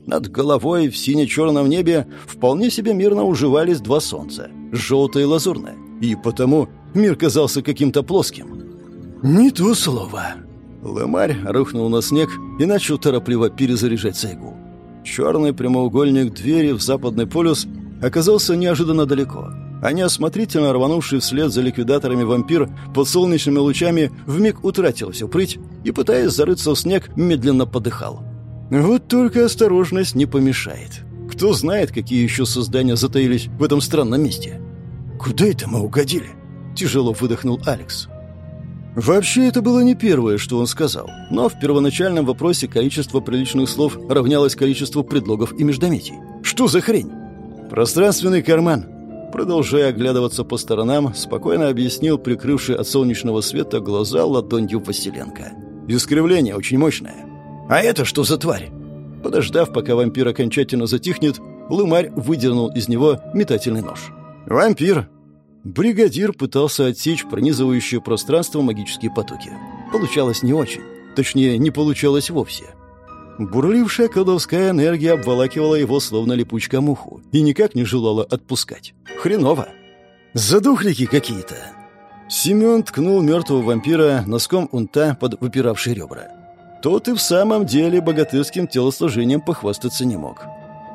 Над головой в сине-черном небе вполне себе мирно уживались два солнца, желтое и лазурное, и потому мир казался каким-то плоским. «Не то слово!» Лымарь рухнул на снег и начал торопливо перезаряжать сайгу. Черный прямоугольник двери в западный полюс оказался неожиданно далеко — а неосмотрительно рванувший вслед за ликвидаторами вампир под солнечными лучами вмиг утратил всю прыть и, пытаясь зарыться в снег, медленно подыхал. Вот только осторожность не помешает. Кто знает, какие еще создания затаились в этом странном месте. «Куда это мы угодили?» – тяжело выдохнул Алекс. Вообще, это было не первое, что он сказал, но в первоначальном вопросе количество приличных слов равнялось количеству предлогов и междометий. Что за хрень? Пространственный карман, Продолжая оглядываться по сторонам, спокойно объяснил прикрывший от солнечного света глаза ладонью Василенко. «Искривление очень мощное. А это что за тварь?» Подождав, пока вампир окончательно затихнет, Лымарь выдернул из него метательный нож. «Вампир!» Бригадир пытался отсечь пронизывающее пространство магические потоки. Получалось не очень. Точнее, не получалось вовсе. Бурлившая колдовская энергия обволакивала его словно липучка муху и никак не желала отпускать. Хреново. Задухлики какие-то. Семен ткнул мертвого вампира носком унта под выпиравшие ребра. Тот и в самом деле богатырским телосложением похвастаться не мог.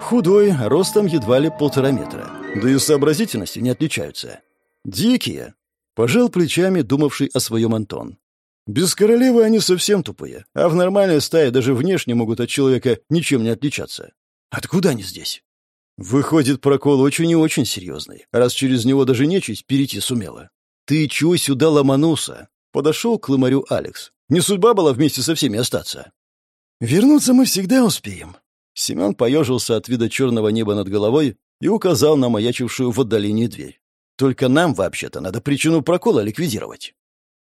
Худой, ростом едва ли полтора метра. Да и сообразительностью не отличаются. Дикие. Пожал плечами, думавший о своем Антон. Без королевы они совсем тупые, а в нормальной стае даже внешне могут от человека ничем не отличаться. Откуда они здесь? Выходит, прокол очень и очень серьезный, раз через него даже нечисть перейти сумела. Ты чего сюда ломанулся? Подошел к лымарю Алекс. Не судьба была вместе со всеми остаться. Вернуться мы всегда успеем. Семен поежился от вида черного неба над головой и указал на маячившую в отдалении дверь. Только нам, вообще-то, надо причину прокола ликвидировать.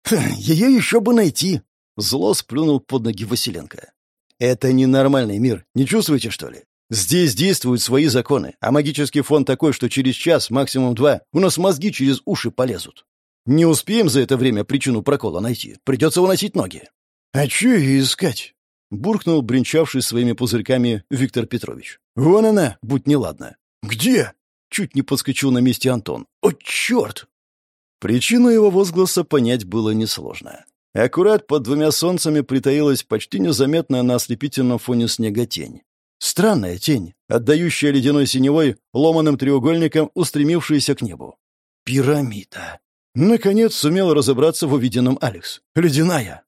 «Ее еще бы найти!» — зло сплюнул под ноги Василенко. «Это ненормальный мир, не чувствуете, что ли? Здесь действуют свои законы, а магический фон такой, что через час, максимум два, у нас мозги через уши полезут. Не успеем за это время причину прокола найти, придется выносить ноги». «А че ее искать?» — буркнул бренчавший своими пузырьками Виктор Петрович. «Вон она, будь неладна». «Где?» — чуть не подскочил на месте Антон. «О, черт!» Причину его возгласа понять было несложно. Аккурат под двумя солнцами притаилась почти незаметная на ослепительном фоне снега тень. Странная тень, отдающая ледяной синевой, ломаным треугольником, устремившаяся к небу. Пирамида. Наконец сумел разобраться в увиденном Алекс. Ледяная.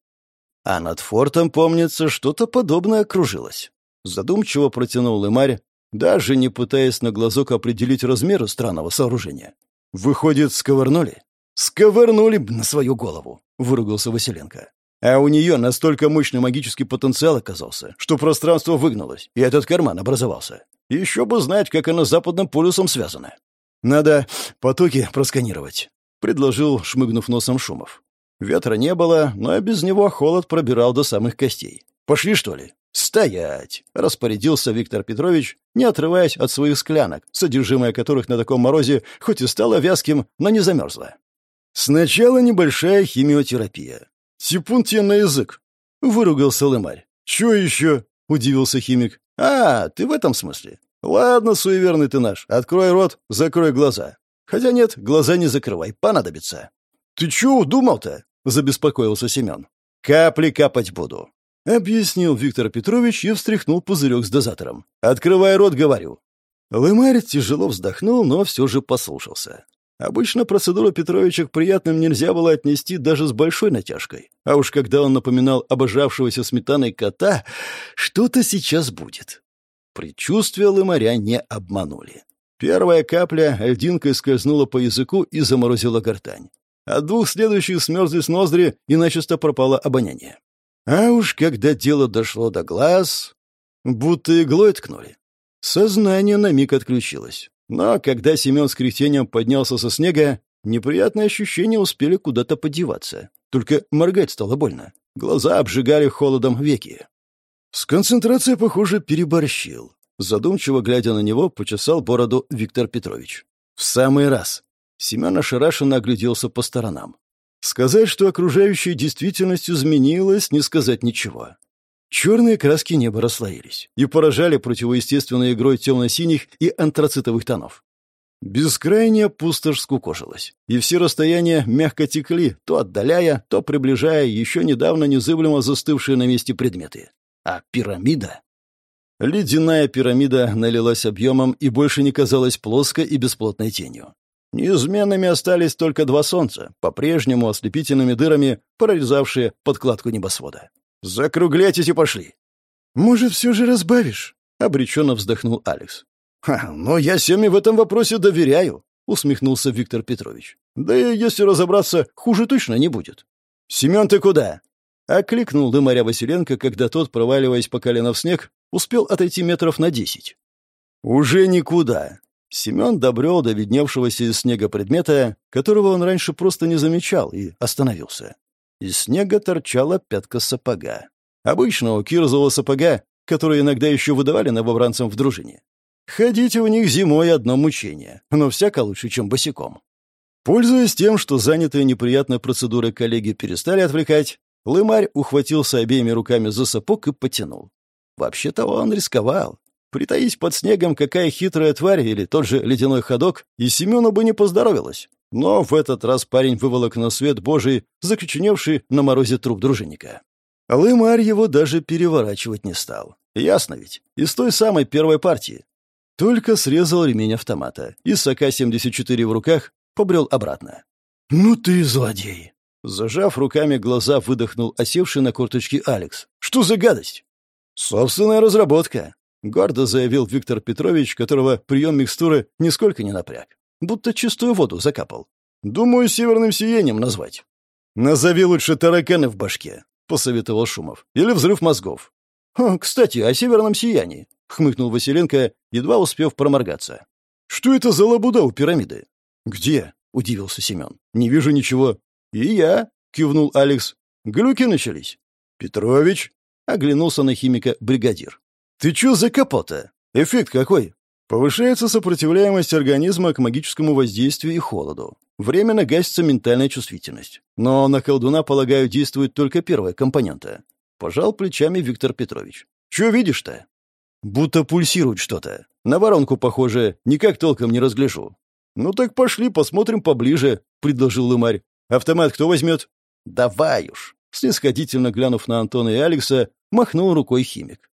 А над фортом, помнится, что-то подобное окружилось. Задумчиво протянул Лымарь, даже не пытаясь на глазок определить размеры странного сооружения. Выходит, сковырнули? «Сковырнули б на свою голову», — выругался Василенко. А у нее настолько мощный магический потенциал оказался, что пространство выгнулось, и этот карман образовался. Еще бы знать, как оно с западным полюсом связано. «Надо потоки просканировать», — предложил, шмыгнув носом Шумов. Ветра не было, но без него холод пробирал до самых костей. «Пошли, что ли?» «Стоять!» — распорядился Виктор Петрович, не отрываясь от своих склянок, содержимое которых на таком морозе хоть и стало вязким, но не замерзло. Сначала небольшая химиотерапия. Типун тебе на язык. Выругался лымарь. Чё еще? Удивился химик. А, ты в этом смысле? Ладно, суеверный ты наш. Открой рот, закрой глаза. Хотя нет, глаза не закрывай, понадобится. Ты чё удумал-то? Забеспокоился Семен. Капли капать буду. Объяснил Виктор Петрович и встряхнул пузырек с дозатором. «Открывай рот, говорю». Лымарь тяжело вздохнул, но все же послушался. Обычно процедуру Петровича к приятным нельзя было отнести даже с большой натяжкой. А уж когда он напоминал обожавшегося сметаной кота, что-то сейчас будет. Предчувствия лымаря не обманули. Первая капля льдинкой скользнула по языку и заморозила гортань. От двух следующих смерзлись ноздри, и начисто пропало обоняние. А уж когда дело дошло до глаз, будто иглой ткнули. Сознание на миг отключилось. Но когда Семен с кряхтением поднялся со снега, неприятные ощущения успели куда-то подеваться. Только моргать стало больно. Глаза обжигали холодом веки. С концентрацией, похоже, переборщил. Задумчиво глядя на него, почесал бороду Виктор Петрович. «В самый раз!» Семен ошарашенно огляделся по сторонам. Сказать, что окружающая действительность изменилась, не сказать ничего. Черные краски неба расслоились и поражали противоестественной игрой темно-синих и антрацитовых тонов. Бескрайняя пустошь скукожилась, и все расстояния мягко текли, то отдаляя, то приближая еще недавно незыблемо застывшие на месте предметы. А пирамида... Ледяная пирамида налилась объемом и больше не казалась плоской и бесплотной тенью. Неизменными остались только два солнца, по-прежнему ослепительными дырами, прорезавшие подкладку небосвода. «Закругляйтесь и пошли». «Может, все же разбавишь?» — обреченно вздохнул Алекс. «Ха, но я Семе в этом вопросе доверяю», — усмехнулся Виктор Петрович. «Да и если разобраться, хуже точно не будет». «Семен, ты куда?» — окликнул дымаря Василенко, когда тот, проваливаясь по колено в снег, успел отойти метров на десять. «Уже никуда». Семен добрел до видневшегося из снега предмета, которого он раньше просто не замечал, и остановился. Из снега торчала пятка сапога. Обычного кирзового сапога, который иногда еще выдавали новобранцам в дружине. Ходить у них зимой одно мучение, но всяко лучше, чем босиком. Пользуясь тем, что занятые неприятной процедурой коллеги перестали отвлекать, Лымарь ухватился обеими руками за сапог и потянул. Вообще-то он рисковал. Притаись под снегом какая хитрая тварь или тот же ледяной ходок, и Семену бы не поздоровилось. Но в этот раз парень выволок на свет божий, закоченевший на морозе труп дружинника. Лымарь его даже переворачивать не стал. Ясно ведь, из той самой первой партии. Только срезал ремень автомата и с АК-74 в руках побрел обратно. «Ну ты злодей!» Зажав руками глаза, выдохнул осевший на корточки Алекс. «Что за гадость?» «Собственная разработка», — гордо заявил Виктор Петрович, которого прием микстуры нисколько не напряг. Будто чистую воду закапал. «Думаю, северным сиянием назвать». «Назови лучше тараканы в башке», — посоветовал Шумов. «Или взрыв мозгов». «Кстати, о северном сиянии», — хмыкнул Василенко, едва успев проморгаться. «Что это за лабуда у пирамиды?» «Где?» — удивился Семен. «Не вижу ничего». «И я», — кивнул Алекс. «Глюки начались». «Петрович?» — оглянулся на химика бригадир. «Ты чё за капота? Эффект какой?» Повышается сопротивляемость организма к магическому воздействию и холоду. Временно гасится ментальная чувствительность. Но на колдуна, полагаю, действует только первая компонента. Пожал плечами Виктор Петрович. «Чё видишь-то?» «Будто пульсирует что-то. На воронку похоже, никак толком не разгляжу. «Ну так пошли, посмотрим поближе», — предложил Лымарь. «Автомат кто возьмет?» «Давай уж», — снисходительно глянув на Антона и Алекса, махнул рукой химик.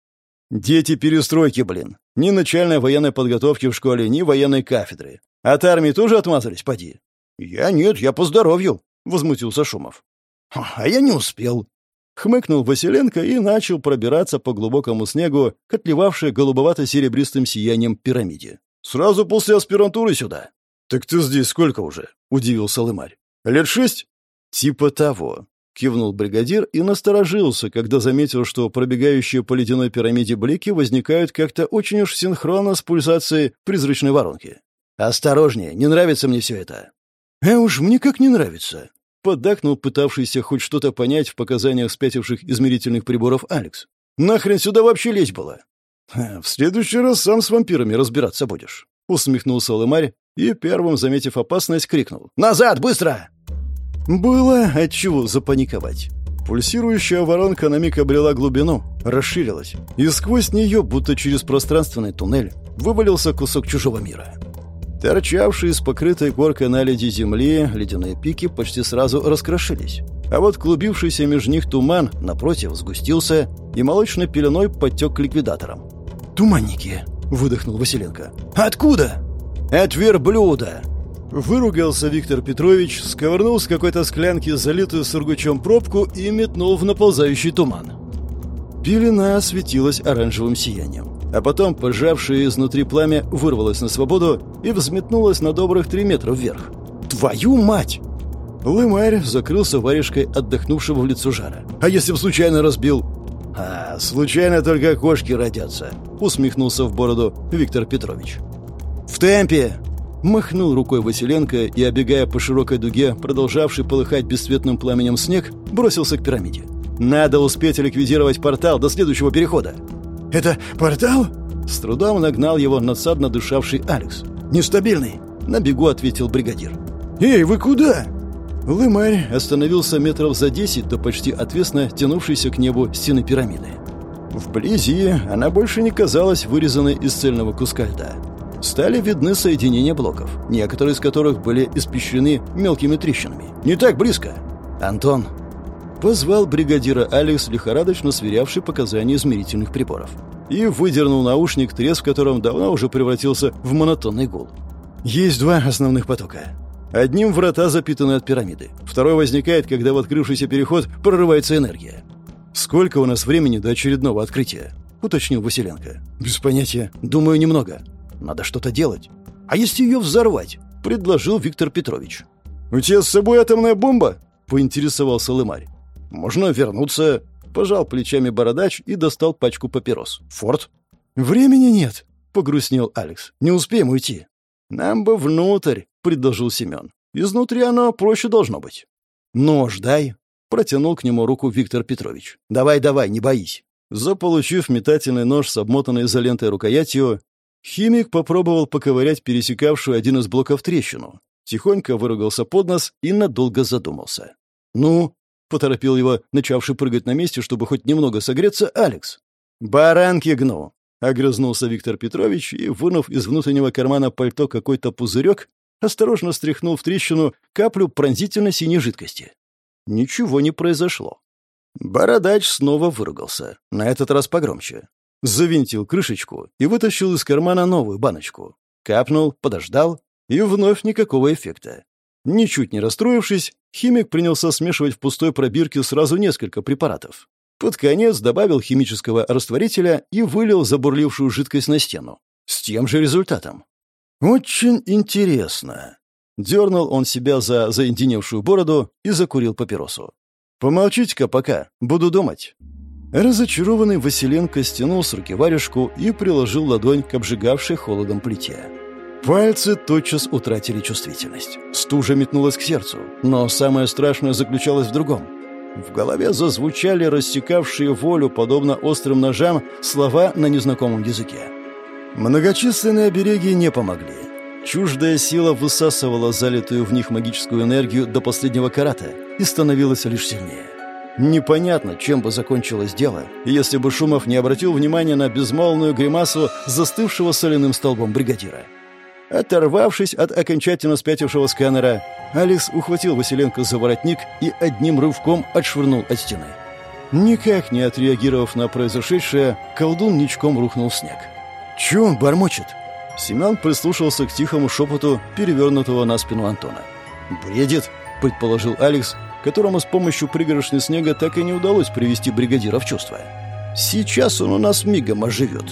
«Дети перестройки, блин. Ни начальной военной подготовки в школе, ни военной кафедры. От армии тоже отмазались, поди?» «Я нет, я по здоровью», — возмутился Шумов. «А я не успел», — хмыкнул Василенко и начал пробираться по глубокому снегу, к отливавшей голубовато-серебристым сиянием пирамиде. «Сразу после аспирантуры сюда». «Так ты здесь сколько уже?» — удивился Лымарь. «Лет шесть?» «Типа того», — кивнул бригадир и насторожился, когда заметил, что пробегающие по ледяной пирамиде блики возникают как-то очень уж синхронно с пульсацией призрачной воронки. «Осторожнее, не нравится мне все это». «А уж мне как не нравится», — поддакнул пытавшийся хоть что-то понять в показаниях спятивших измерительных приборов Алекс. «Нахрен сюда вообще лезть было?» «В следующий раз сам с вампирами разбираться будешь», — усмехнулся Лымарь и, первым заметив опасность, крикнул «Назад, быстро!» Было отчего запаниковать. Пульсирующая воронка на миг обрела глубину, расширилась, и сквозь нее, будто через пространственный туннель, вывалился кусок чужого мира. Торчавшие с покрытой горкой наледи земли ледяные пики почти сразу раскрошились, а вот клубившийся между них туман, напротив, сгустился и молочной пеленой подтек к ликвидаторам. «Туманники!» — выдохнул Василенко. «Откуда?» «От верблюда!» Выругался Виктор Петрович, сковырнул с какой-то склянки залитую сургучом пробку и метнул в наползающий туман. Пелена осветилась оранжевым сиянием, а потом, пожавшее изнутри пламя, вырвалось на свободу и взметнулось на добрых три метра вверх. «Твою мать!» Лымарь закрылся варежкой отдохнувшего в лицо жара. «А если б случайно разбил?» «А, случайно только кошки родятся», — усмехнулся в бороду Виктор Петрович. «В темпе!» Махнул рукой Василенко и, обегая по широкой дуге, продолжавший полыхать бесцветным пламенем снег, бросился к пирамиде. «Надо успеть ликвидировать портал до следующего перехода!» «Это портал?» С трудом нагнал его надсадно дышавший Алекс. «Нестабильный!» — на бегу ответил бригадир. «Эй, вы куда?» Лымарь остановился метров за десять до почти отвесно тянувшейся к небу стены пирамиды. Вблизи она больше не казалась вырезанной из цельного куска льда стали видны соединения блоков, некоторые из которых были испещрены мелкими трещинами. «Не так близко!» «Антон!» Позвал бригадира Алекс, лихорадочно сверявший показания измерительных приборов. И выдернул наушник, треск в котором давно уже превратился в монотонный гул. Есть два основных потока. Одним врата запитаны от пирамиды. Второй возникает, когда в открывшийся переход прорывается энергия. «Сколько у нас времени до очередного открытия?» — уточнил Василенко. «Без понятия. Думаю, немного. Надо что-то делать. А если ее взорвать? Предложил Виктор Петрович. «У тебя с собой атомная бомба?» — поинтересовался Лымарь. «Можно вернуться...» — пожал плечами бородач и достал пачку папирос. «Форд?» «Времени нет», — погрустнел Алекс. «Не успеем уйти». «Нам бы внутрь», — предложил Семен. «Изнутри оно проще должно быть». «Нож дай», — протянул к нему руку Виктор Петрович. «Давай, давай, не боись». Заполучив метательный нож с обмотанной изолентой рукоятью, Химик попробовал поковырять пересекавшую один из блоков трещину. Тихонько выругался под нос и надолго задумался. «Ну?» — поторопил его, начавший прыгать на месте, чтобы хоть немного согреться, Алекс. «Баранки гну!» — огрызнулся Виктор Петрович и, вынув из внутреннего кармана пальто какой-то пузырек, осторожно стряхнул в трещину каплю пронзительно синей жидкости. Ничего не произошло. Бородач снова выругался, на этот раз погромче. Завинтил крышечку и вытащил из кармана новую баночку. Капнул, подождал, и вновь никакого эффекта. Ничуть не расстроившись, химик принялся смешивать в пустой пробирке сразу несколько препаратов. Под конец добавил химического растворителя и вылил забурлившую жидкость на стену. С тем же результатом. «Очень интересно». Дернул он себя за заинденевшую бороду и закурил папиросу. «Помолчите-ка пока, буду думать». Разочарованный Василенко стянул с руки варежку и приложил ладонь к обжигавшей холодом плите. Пальцы тотчас утратили чувствительность. Стужа метнулась к сердцу, но самое страшное заключалось в другом. В голове зазвучали рассекавшие волю, подобно острым ножам, слова на незнакомом языке. Многочисленные обереги не помогли. Чуждая сила высасывала залитую в них магическую энергию до последнего карата и становилась лишь сильнее. Непонятно, чем бы закончилось дело, если бы Шумов не обратил внимания на безмолвную гримасу застывшего соляным столбом бригадира. Оторвавшись от окончательно спятившего сканера, Алекс ухватил Василенко за воротник и одним рывком отшвырнул от стены. Никак не отреагировав на произошедшее, колдун ничком рухнул в снег. «Чё он бормочет?» Семен прислушался к тихому шепоту перевернутого на спину Антона. «Бредит», — предположил Алекс, которому с помощью пригоршни снега так и не удалось привести бригадира в чувство. «Сейчас он у нас мигом оживет».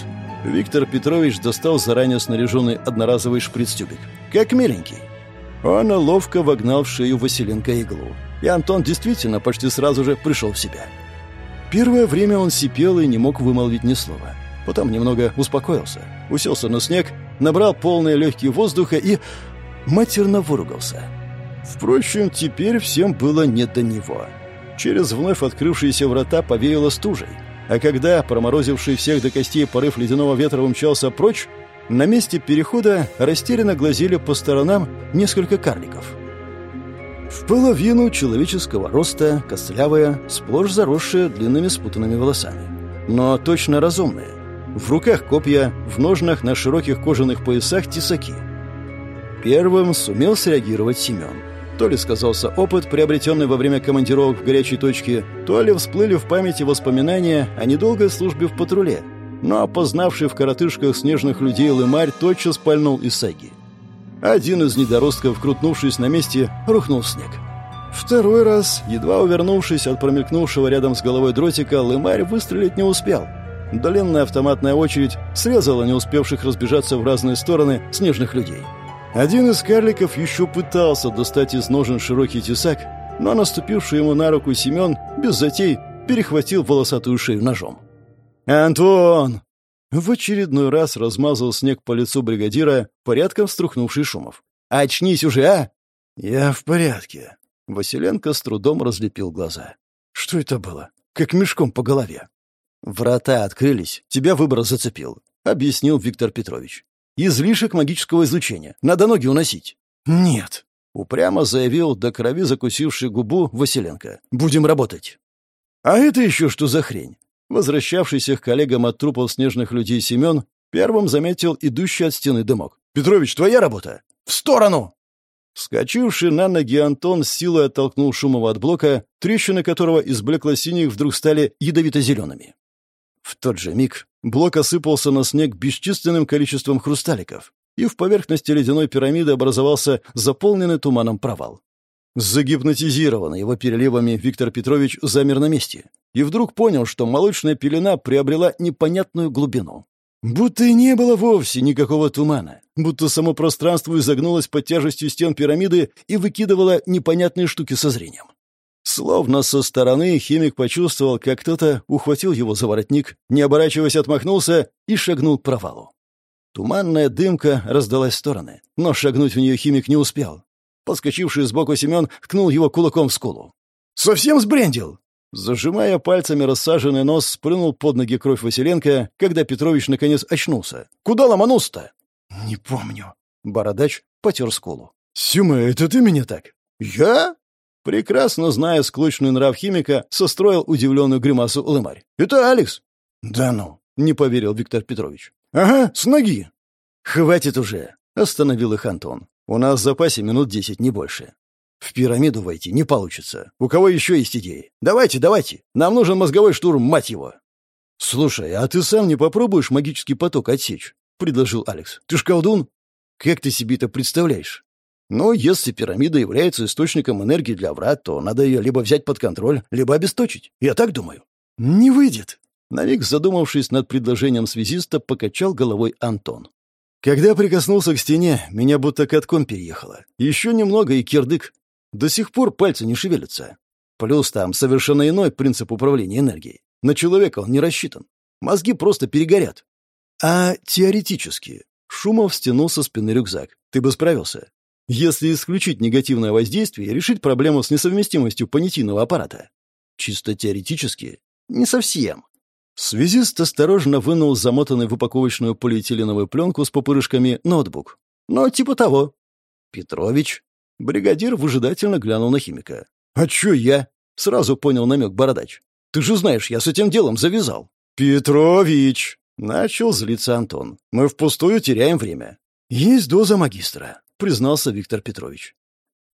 Виктор Петрович достал заранее снаряженный одноразовый шприц-тюбик. «Как миленький». Он ловко вогнал в шею Василенко иглу. И Антон действительно почти сразу же пришел в себя. Первое время он сипел и не мог вымолвить ни слова. Потом немного успокоился, уселся на снег, набрал полные легкие воздуха и матерно выругался. Впрочем, теперь всем было не до него. Через вновь открывшиеся врата повеяло стужей. А когда проморозивший всех до костей порыв ледяного ветра умчался прочь, на месте перехода растерянно глазели по сторонам несколько карликов. В половину человеческого роста, костлявые, сплошь заросшие длинными спутанными волосами. Но точно разумные. В руках копья, в ножнах на широких кожаных поясах тесаки. Первым сумел среагировать Семен. То ли сказался опыт, приобретенный во время командировок в горячей точке, то ли всплыли в памяти воспоминания о недолгой службе в патруле. Но опознавший в коротышках снежных людей лымарь тотчас пальнул из саги. Один из недоростков, крутнувшись на месте, рухнул в снег. Второй раз, едва увернувшись от промелькнувшего рядом с головой дротика, лымарь выстрелить не успел. Длинная автоматная очередь срезала не успевших разбежаться в разные стороны снежных людей. Один из карликов еще пытался достать из ножен широкий тесак, но наступивший ему на руку Семен без затей перехватил волосатую шею ножом. «Антон!» В очередной раз размазал снег по лицу бригадира, порядком струхнувший Шумов. «Очнись уже, а!» «Я в порядке». Василенко с трудом разлепил глаза. «Что это было? Как мешком по голове». «Врата открылись, тебя выбор зацепил», — объяснил Виктор Петрович. Излишек магического излучения. Надо ноги уносить». «Нет», — упрямо заявил до крови закусивший губу Василенко. «Будем работать». «А это еще что за хрень?» Возвращавшийся к коллегам от трупов снежных людей Семен первым заметил идущий от стены дымок. «Петрович, твоя работа! В сторону!» Скочивший на ноги Антон с силой оттолкнул Шумова от блока, трещины которого из блекло-синих вдруг стали ядовито-зелеными. В тот же миг блок осыпался на снег бесчисленным количеством хрусталиков, и в поверхности ледяной пирамиды образовался заполненный туманом провал. Загипнотизированный его переливами Виктор Петрович замер на месте и вдруг понял, что молочная пелена приобрела непонятную глубину. Будто и не было вовсе никакого тумана, будто само пространство изогнулось под тяжестью стен пирамиды и выкидывало непонятные штуки со зрением. Словно со стороны химик почувствовал, как кто-то ухватил его за воротник, не оборачиваясь, отмахнулся и шагнул к провалу. Туманная дымка раздалась в стороны, но шагнуть в нее химик не успел. Подскочивший сбоку Семен ткнул его кулаком в скулу. «Совсем сбрендил?» Зажимая пальцами рассаженный нос, сплюнул под ноги кровь Василенко, когда Петрович наконец очнулся. «Куда ломанулся-то?» «Не помню». Бородач потер скулу. «Сюма, это ты меня так?» «Я?» Прекрасно зная склочный нрав химика, состроил удивленную гримасу Лымарь. «Это Алекс!» «Да ну!» — не поверил Виктор Петрович. «Ага, с ноги!» «Хватит уже!» — остановил их Антон. «У нас в запасе минут десять, не больше. В пирамиду войти не получится. У кого еще есть идеи? Давайте, давайте. Нам нужен мозговой штурм, мать его!» «Слушай, а ты сам не попробуешь магический поток отсечь?» — предложил Алекс. «Ты ж колдун? Как ты себе это представляешь?» «Ну, если пирамида является источником энергии для врат, то надо ее либо взять под контроль, либо обесточить. Я так думаю». «Не выйдет!» На миг задумавшись над предложением связиста, покачал головой Антон. Когда прикоснулся к стене, меня будто катком переехало. Еще немного и кирдык. До сих пор пальцы не шевелятся. Плюс там совершенно иной принцип управления энергией. На человека он не рассчитан. Мозги просто перегорят. А теоретически. Шумов стянул со спины рюкзак. Ты бы справился. Если исключить негативное воздействие и решить проблему с несовместимостью понятийного аппарата. Чисто теоретически. Не совсем. Связист осторожно вынул замотанный в упаковочную полиэтиленовую пленку с попырышками ноутбук. «Ну, типа того». «Петрович?» Бригадир выжидательно глянул на химика. «А чё я?» — сразу понял намек бородач. «Ты же знаешь, я с этим делом завязал». «Петрович!» — начал злиться Антон. «Мы впустую теряем время». «Есть доза магистра», — признался Виктор Петрович.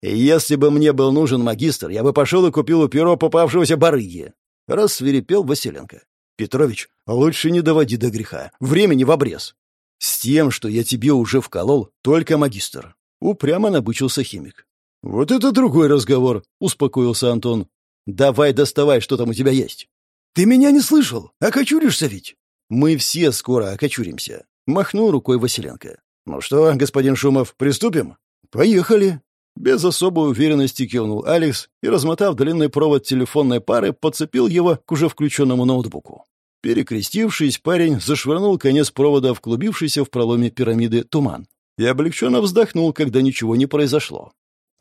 «Если бы мне был нужен магистр, я бы пошел и купил у перо попавшегося барыги», — рассверепел Василенко. Петрович, лучше не доводи до греха. Времени в обрез. С тем, что я тебе уже вколол, только магистр. Упрямо набычился химик. Вот это другой разговор, успокоился Антон. Давай доставай, что там у тебя есть. Ты меня не слышал? Окочуришься ведь? Мы все скоро окочуримся. Махнул рукой Василенко. Ну что, господин Шумов, приступим? Поехали. Без особой уверенности кивнул Алекс и, размотав длинный провод телефонной пары, подцепил его к уже включенному ноутбуку. Перекрестившись, парень зашвырнул конец провода в клубившийся в проломе пирамиды туман и облегченно вздохнул, когда ничего не произошло.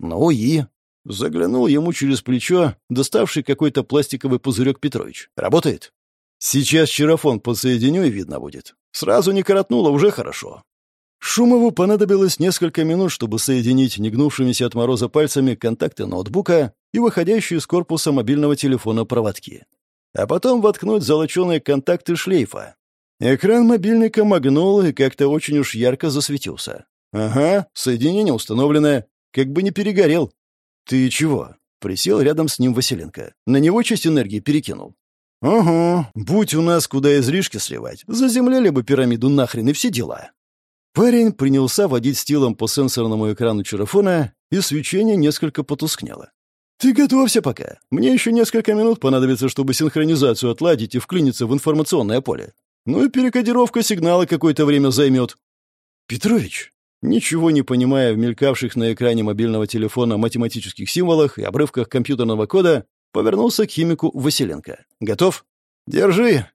«Ну и...» — заглянул ему через плечо, доставший какой-то пластиковый пузырек Петрович. «Работает?» «Сейчас чарафон подсоединю, и видно будет. Сразу не коротнуло, уже хорошо». Шумову понадобилось несколько минут, чтобы соединить негнувшимися от мороза пальцами контакты ноутбука и выходящие из корпуса мобильного телефона проводки. А потом воткнуть золоченые контакты шлейфа. Экран мобильника мигнул и как-то очень уж ярко засветился. «Ага, соединение установленное. Как бы не перегорел». «Ты чего?» — присел рядом с ним Василенко. «На него часть энергии перекинул». «Ага, будь у нас куда излишки сливать, заземляли бы пирамиду нахрен и все дела». Парень принялся водить стилом по сенсорному экрану чарафона, и свечение несколько потускнело. «Ты готовься пока. Мне еще несколько минут понадобится, чтобы синхронизацию отладить и вклиниться в информационное поле. Ну и перекодировка сигнала какое-то время займет». «Петрович», ничего не понимая в мелькавших на экране мобильного телефона математических символах и обрывках компьютерного кода, повернулся к химику Василенко. «Готов?» «Держи!»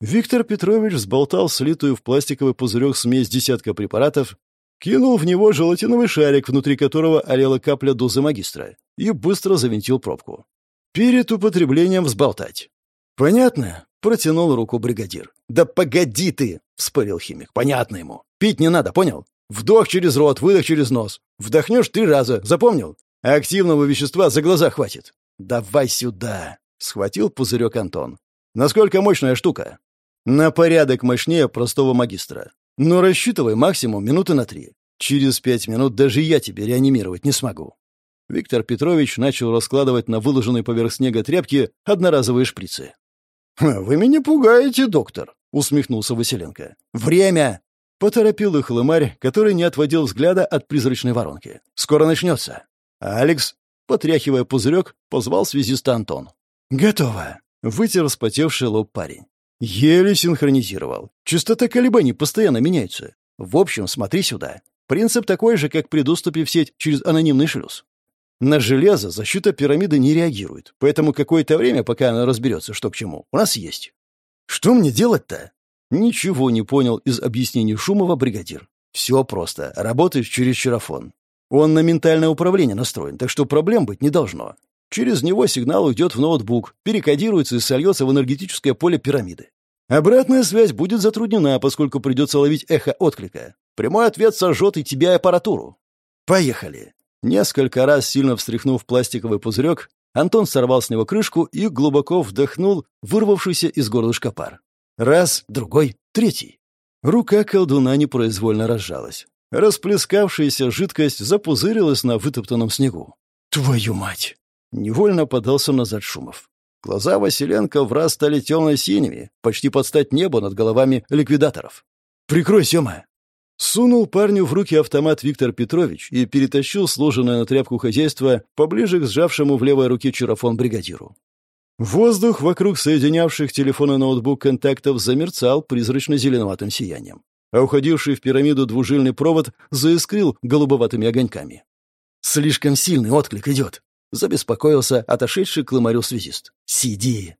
Виктор Петрович взболтал слитую в пластиковый пузырек смесь десятка препаратов, кинул в него желатиновый шарик, внутри которого олела капля дозы магистра, и быстро завинтил пробку. «Перед употреблением взболтать». «Понятно?» — протянул руку бригадир. «Да погоди ты!» — вспорил химик. «Понятно ему. Пить не надо, понял? Вдох через рот, выдох через нос. Вдохнешь три раза, запомнил? Активного вещества за глаза хватит. Давай сюда!» — схватил пузырек Антон. «Насколько мощная штука?» На порядок мощнее простого магистра. Но рассчитывай максимум минуты на три. Через пять минут даже я тебе реанимировать не смогу». Виктор Петрович начал раскладывать на выложенной поверх снега тряпки одноразовые шприцы. «Вы меня пугаете, доктор», — усмехнулся Василенко. «Время!» — поторопил их лымарь, который не отводил взгляда от призрачной воронки. «Скоро начнется». «Алекс», потряхивая пузырек, позвал связиста Антон. «Готово», — вытер вспотевший лоб парень. Еле синхронизировал. Частота колебаний постоянно меняется. В общем, смотри сюда. Принцип такой же, как при доступе в сеть через анонимный шлюз. На железо защита пирамиды не реагирует, поэтому какое-то время, пока она разберется, что к чему, у нас есть. Что мне делать-то? Ничего не понял из объяснений Шумова бригадир. Все просто. Работаешь через чарафон. Он на ментальное управление настроен, так что проблем быть не должно. Через него сигнал уйдет в ноутбук, перекодируется и сольется в энергетическое поле пирамиды. Обратная связь будет затруднена, поскольку придется ловить эхо отклика. Прямой ответ сожжет и тебя, и аппаратуру. Поехали. Несколько раз сильно встряхнув пластиковый пузырек, Антон сорвал с него крышку и глубоко вдохнул вырвавшийся из горлышка пар. Раз, другой, третий. Рука колдуна непроизвольно разжалась. Расплескавшаяся жидкость запузырилась на вытоптанном снегу. «Твою мать!» Невольно подался назад Шумов. Глаза Василенко в раз стали темно-синими, почти под стать небу над головами ликвидаторов. «Прикрой, Сема!» Сунул парню в руки автомат Виктор Петрович и перетащил сложенное на тряпку хозяйство поближе к сжавшему в левой руке чарафон бригадиру. Воздух вокруг соединявших телефон и ноутбук контактов замерцал призрачно-зеленоватым сиянием, а уходивший в пирамиду двужильный провод заискрил голубоватыми огоньками. «Слишком сильный отклик идет», — забеспокоился отошедший к ломарю связист. «Сиди!»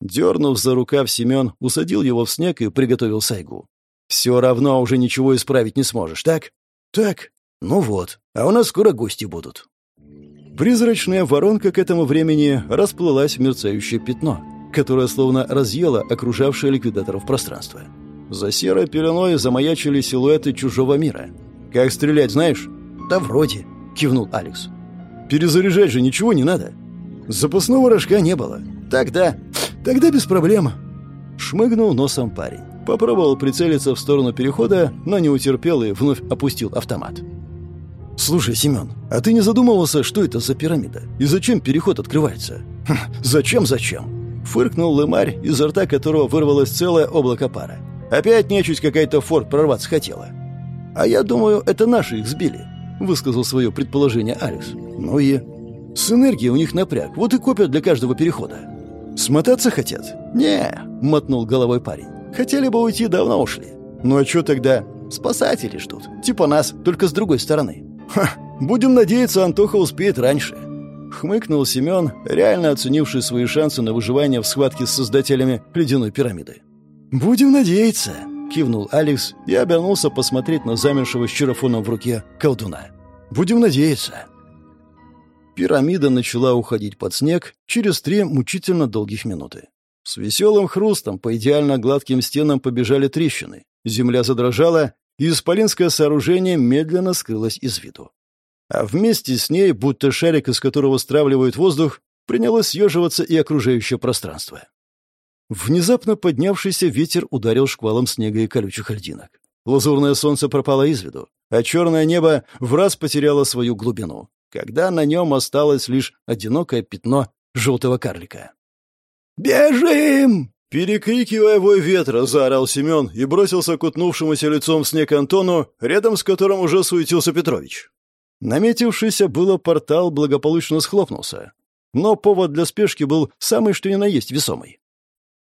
Дернув за рукав Семен, усадил его в снег и приготовил сайгу. Все равно уже ничего исправить не сможешь, так? Так. Ну вот. А у нас скоро гости будут. Призрачная воронка к этому времени расплылась в мерцающее пятно, которое словно разъело окружавшее ликвидаторов пространство. За серой пеленой замаячили силуэты чужого мира. «Как стрелять, знаешь?» «Да вроде», — кивнул Алекс. «Перезаряжать же ничего не надо. Запасного рожка не было. Тогда... Тогда без проблем». Шмыгнул носом парень. Попробовал прицелиться в сторону перехода, но не утерпел и вновь опустил автомат. «Слушай, Семен, а ты не задумывался, что это за пирамида? И зачем переход открывается?» хм, «Зачем-зачем?» Фыркнул лымарь, изо рта которого вырвалось целое облако пара. «Опять нечуть какая-то форт прорваться хотела». «А я думаю, это наши их сбили», — высказал свое предположение Алекс. «Ну и...» «С энергией у них напряг, вот и копят для каждого перехода». «Смотаться хотят?» «Не», — мотнул головой парень. Хотели бы уйти, давно ушли. Ну а что тогда? Спасатели ждут. Типа нас, только с другой стороны. Ха, будем надеяться, Антоха успеет раньше. Хмыкнул Семен, реально оценивший свои шансы на выживание в схватке с создателями ледяной пирамиды. «Будем надеяться», — кивнул Алекс и обернулся посмотреть на замершего с чарафоном в руке колдуна. «Будем надеяться». Пирамида начала уходить под снег через три мучительно долгих минуты. С веселым хрустом по идеально гладким стенам побежали трещины. Земля задрожала, и исполинское сооружение медленно скрылось из виду. А вместе с ней, будто шарик, из которого стравливают воздух, принялось съеживаться и окружающее пространство. Внезапно поднявшийся ветер ударил шквалом снега и колючих льдинок. Лазурное солнце пропало из виду, а черное небо в раз потеряло свою глубину, когда на нем осталось лишь одинокое пятно желтого карлика. «Бежим!» Перекрикивая вой ветра, заорал Семен и бросился к утнувшемуся лицом в снег Антону, рядом с которым уже суетился Петрович. Наметившийся было портал благополучно схлопнулся, но повод для спешки был самый что ни на есть весомый.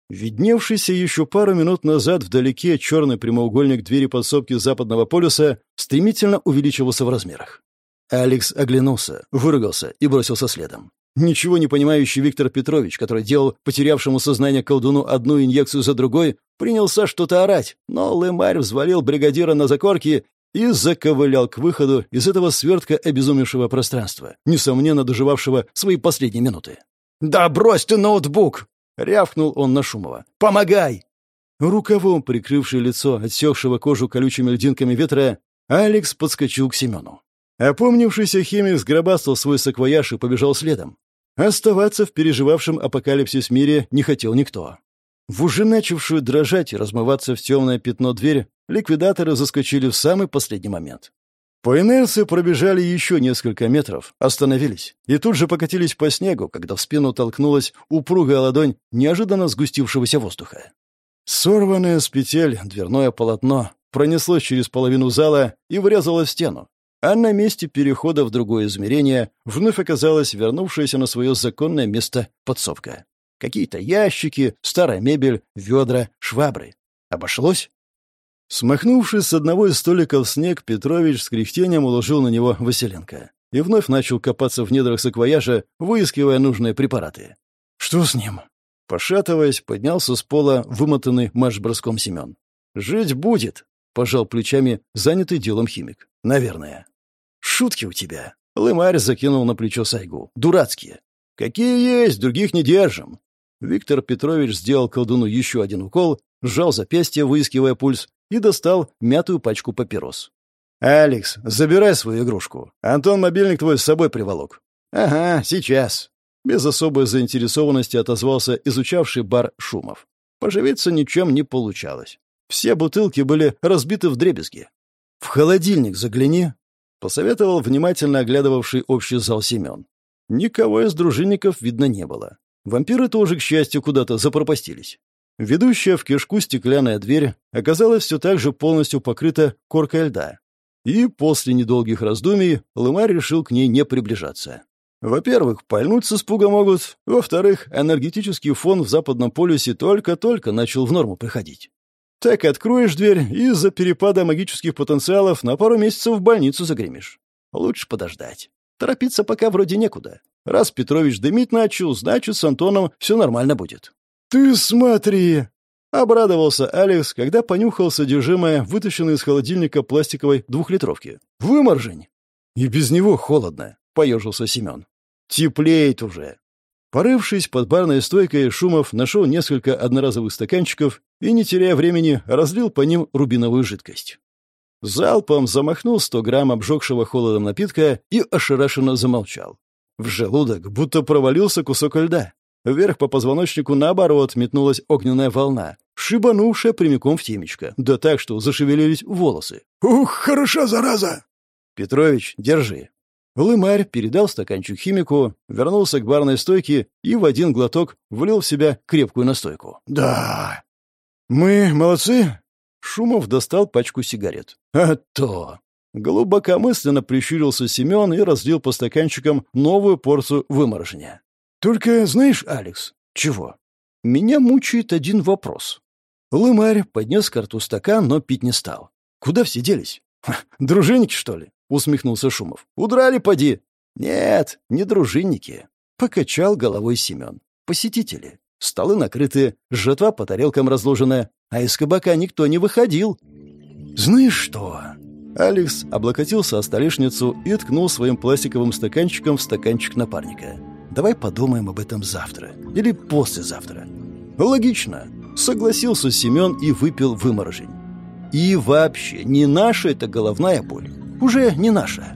Видневшийся еще пару минут назад вдалеке черный прямоугольник двери подсобки западного полюса стремительно увеличивался в размерах. Алекс оглянулся, выругался и бросился следом. Ничего не понимающий Виктор Петрович, который делал потерявшему сознание колдуну одну инъекцию за другой, принялся что-то орать, но Лымарь взвалил бригадира на закорки и заковылял к выходу из этого свертка обезумевшего пространства, несомненно доживавшего свои последние минуты. «Да брось ты ноутбук!» — рявкнул он на Шумова. «Помогай!» Рукавом, прикрывший лицо отсекшего кожу колючими льдинками ветра, Алекс подскочил к Семену. Опомнившийся химик сгробастал свой саквояж и побежал следом. Оставаться в переживавшем апокалипсис мире не хотел никто. В уже начавшую дрожать и размываться в темное пятно дверь ликвидаторы заскочили в самый последний момент. По инерции пробежали еще несколько метров, остановились и тут же покатились по снегу, когда в спину толкнулась упругая ладонь неожиданно сгустившегося воздуха. Сорванное с петель дверное полотно пронеслось через половину зала и врезалось в стену, а на месте перехода в другое измерение вновь оказалась вернувшаяся на свое законное место подсобка. Какие-то ящики, старая мебель, ведра, швабры. Обошлось? Смахнувшись с одного из столиков снег, Петрович с кряхтением уложил на него Василенко и вновь начал копаться в недрах саквояжа, выискивая нужные препараты. «Что с ним?» Пошатываясь, поднялся с пола вымотанный марш-броском Семен. «Жить будет!» — пожал плечами занятый делом химик. «Наверное». «Шутки у тебя». Лымарь закинул на плечо Сайгу. «Дурацкие». «Какие есть, других не держим». Виктор Петрович сделал колдуну еще один укол, сжал запястье, выискивая пульс, и достал мятую пачку папирос. «Алекс, забирай свою игрушку. Антон мобильник твой с собой приволок». «Ага, сейчас». Без особой заинтересованности отозвался изучавший бар Шумов. Поживиться ничем не получалось. Все бутылки были разбиты в дребезги. «В холодильник загляни», — посоветовал внимательно оглядывавший общий зал Семен. Никого из дружинников видно не было. Вампиры тоже, к счастью, куда-то запропастились. Ведущая в кишку стеклянная дверь оказалась все так же полностью покрыта коркой льда. И после недолгих раздумий Лымарь решил к ней не приближаться. Во-первых, пальнуть с испуга могут. Во-вторых, энергетический фон в западном полюсе только-только начал в норму приходить. Так откроешь дверь и из-за перепада магических потенциалов на пару месяцев в больницу загремишь. Лучше подождать. Торопиться пока вроде некуда. Раз Петрович дымить начал, значит, с Антоном все нормально будет. «Ты смотри!» — обрадовался Алекс, когда понюхал содержимое, вытащенное из холодильника пластиковой двухлитровки. «Выморжень!» «И без него холодно», — поежился Семен. «Теплеет уже!» Порывшись под барной стойкой, Шумов нашел несколько одноразовых стаканчиков и, не теряя времени, разлил по ним рубиновую жидкость. Залпом замахнул сто грамм обжегшего холодом напитка и ошарашенно замолчал. В желудок будто провалился кусок льда. Вверх по позвоночнику, наоборот, метнулась огненная волна, шибанувшая прямиком в темечко, да так, что зашевелились волосы. «Ух, хороша зараза!» «Петрович, держи». Лымарь передал стаканчик химику, вернулся к барной стойке и в один глоток влил в себя крепкую настойку. «Да, мы молодцы?» Шумов достал пачку сигарет. «А то!» Глубокомысленно прищурился Семен и разлил по стаканчикам новую порцию выморожения. «Только знаешь, Алекс...» «Чего?» «Меня мучает один вопрос». Лымарь поднес к рту стакан, но пить не стал. «Куда все делись?» «Дружинники, что ли?» — усмехнулся Шумов. «Удрали, поди!» «Нет, не дружинники», — покачал головой Семен. «Посетители. Столы накрыты, жетва по тарелкам разложенная, а из кабака никто не выходил». «Знаешь что?» Алекс облокотился о столешницу и ткнул своим пластиковым стаканчиком в стаканчик напарника. «Давай подумаем об этом завтра. Или послезавтра». «Логично», — согласился Семен и выпил выморожень. «И вообще, не наша это головная боль. Уже не наша».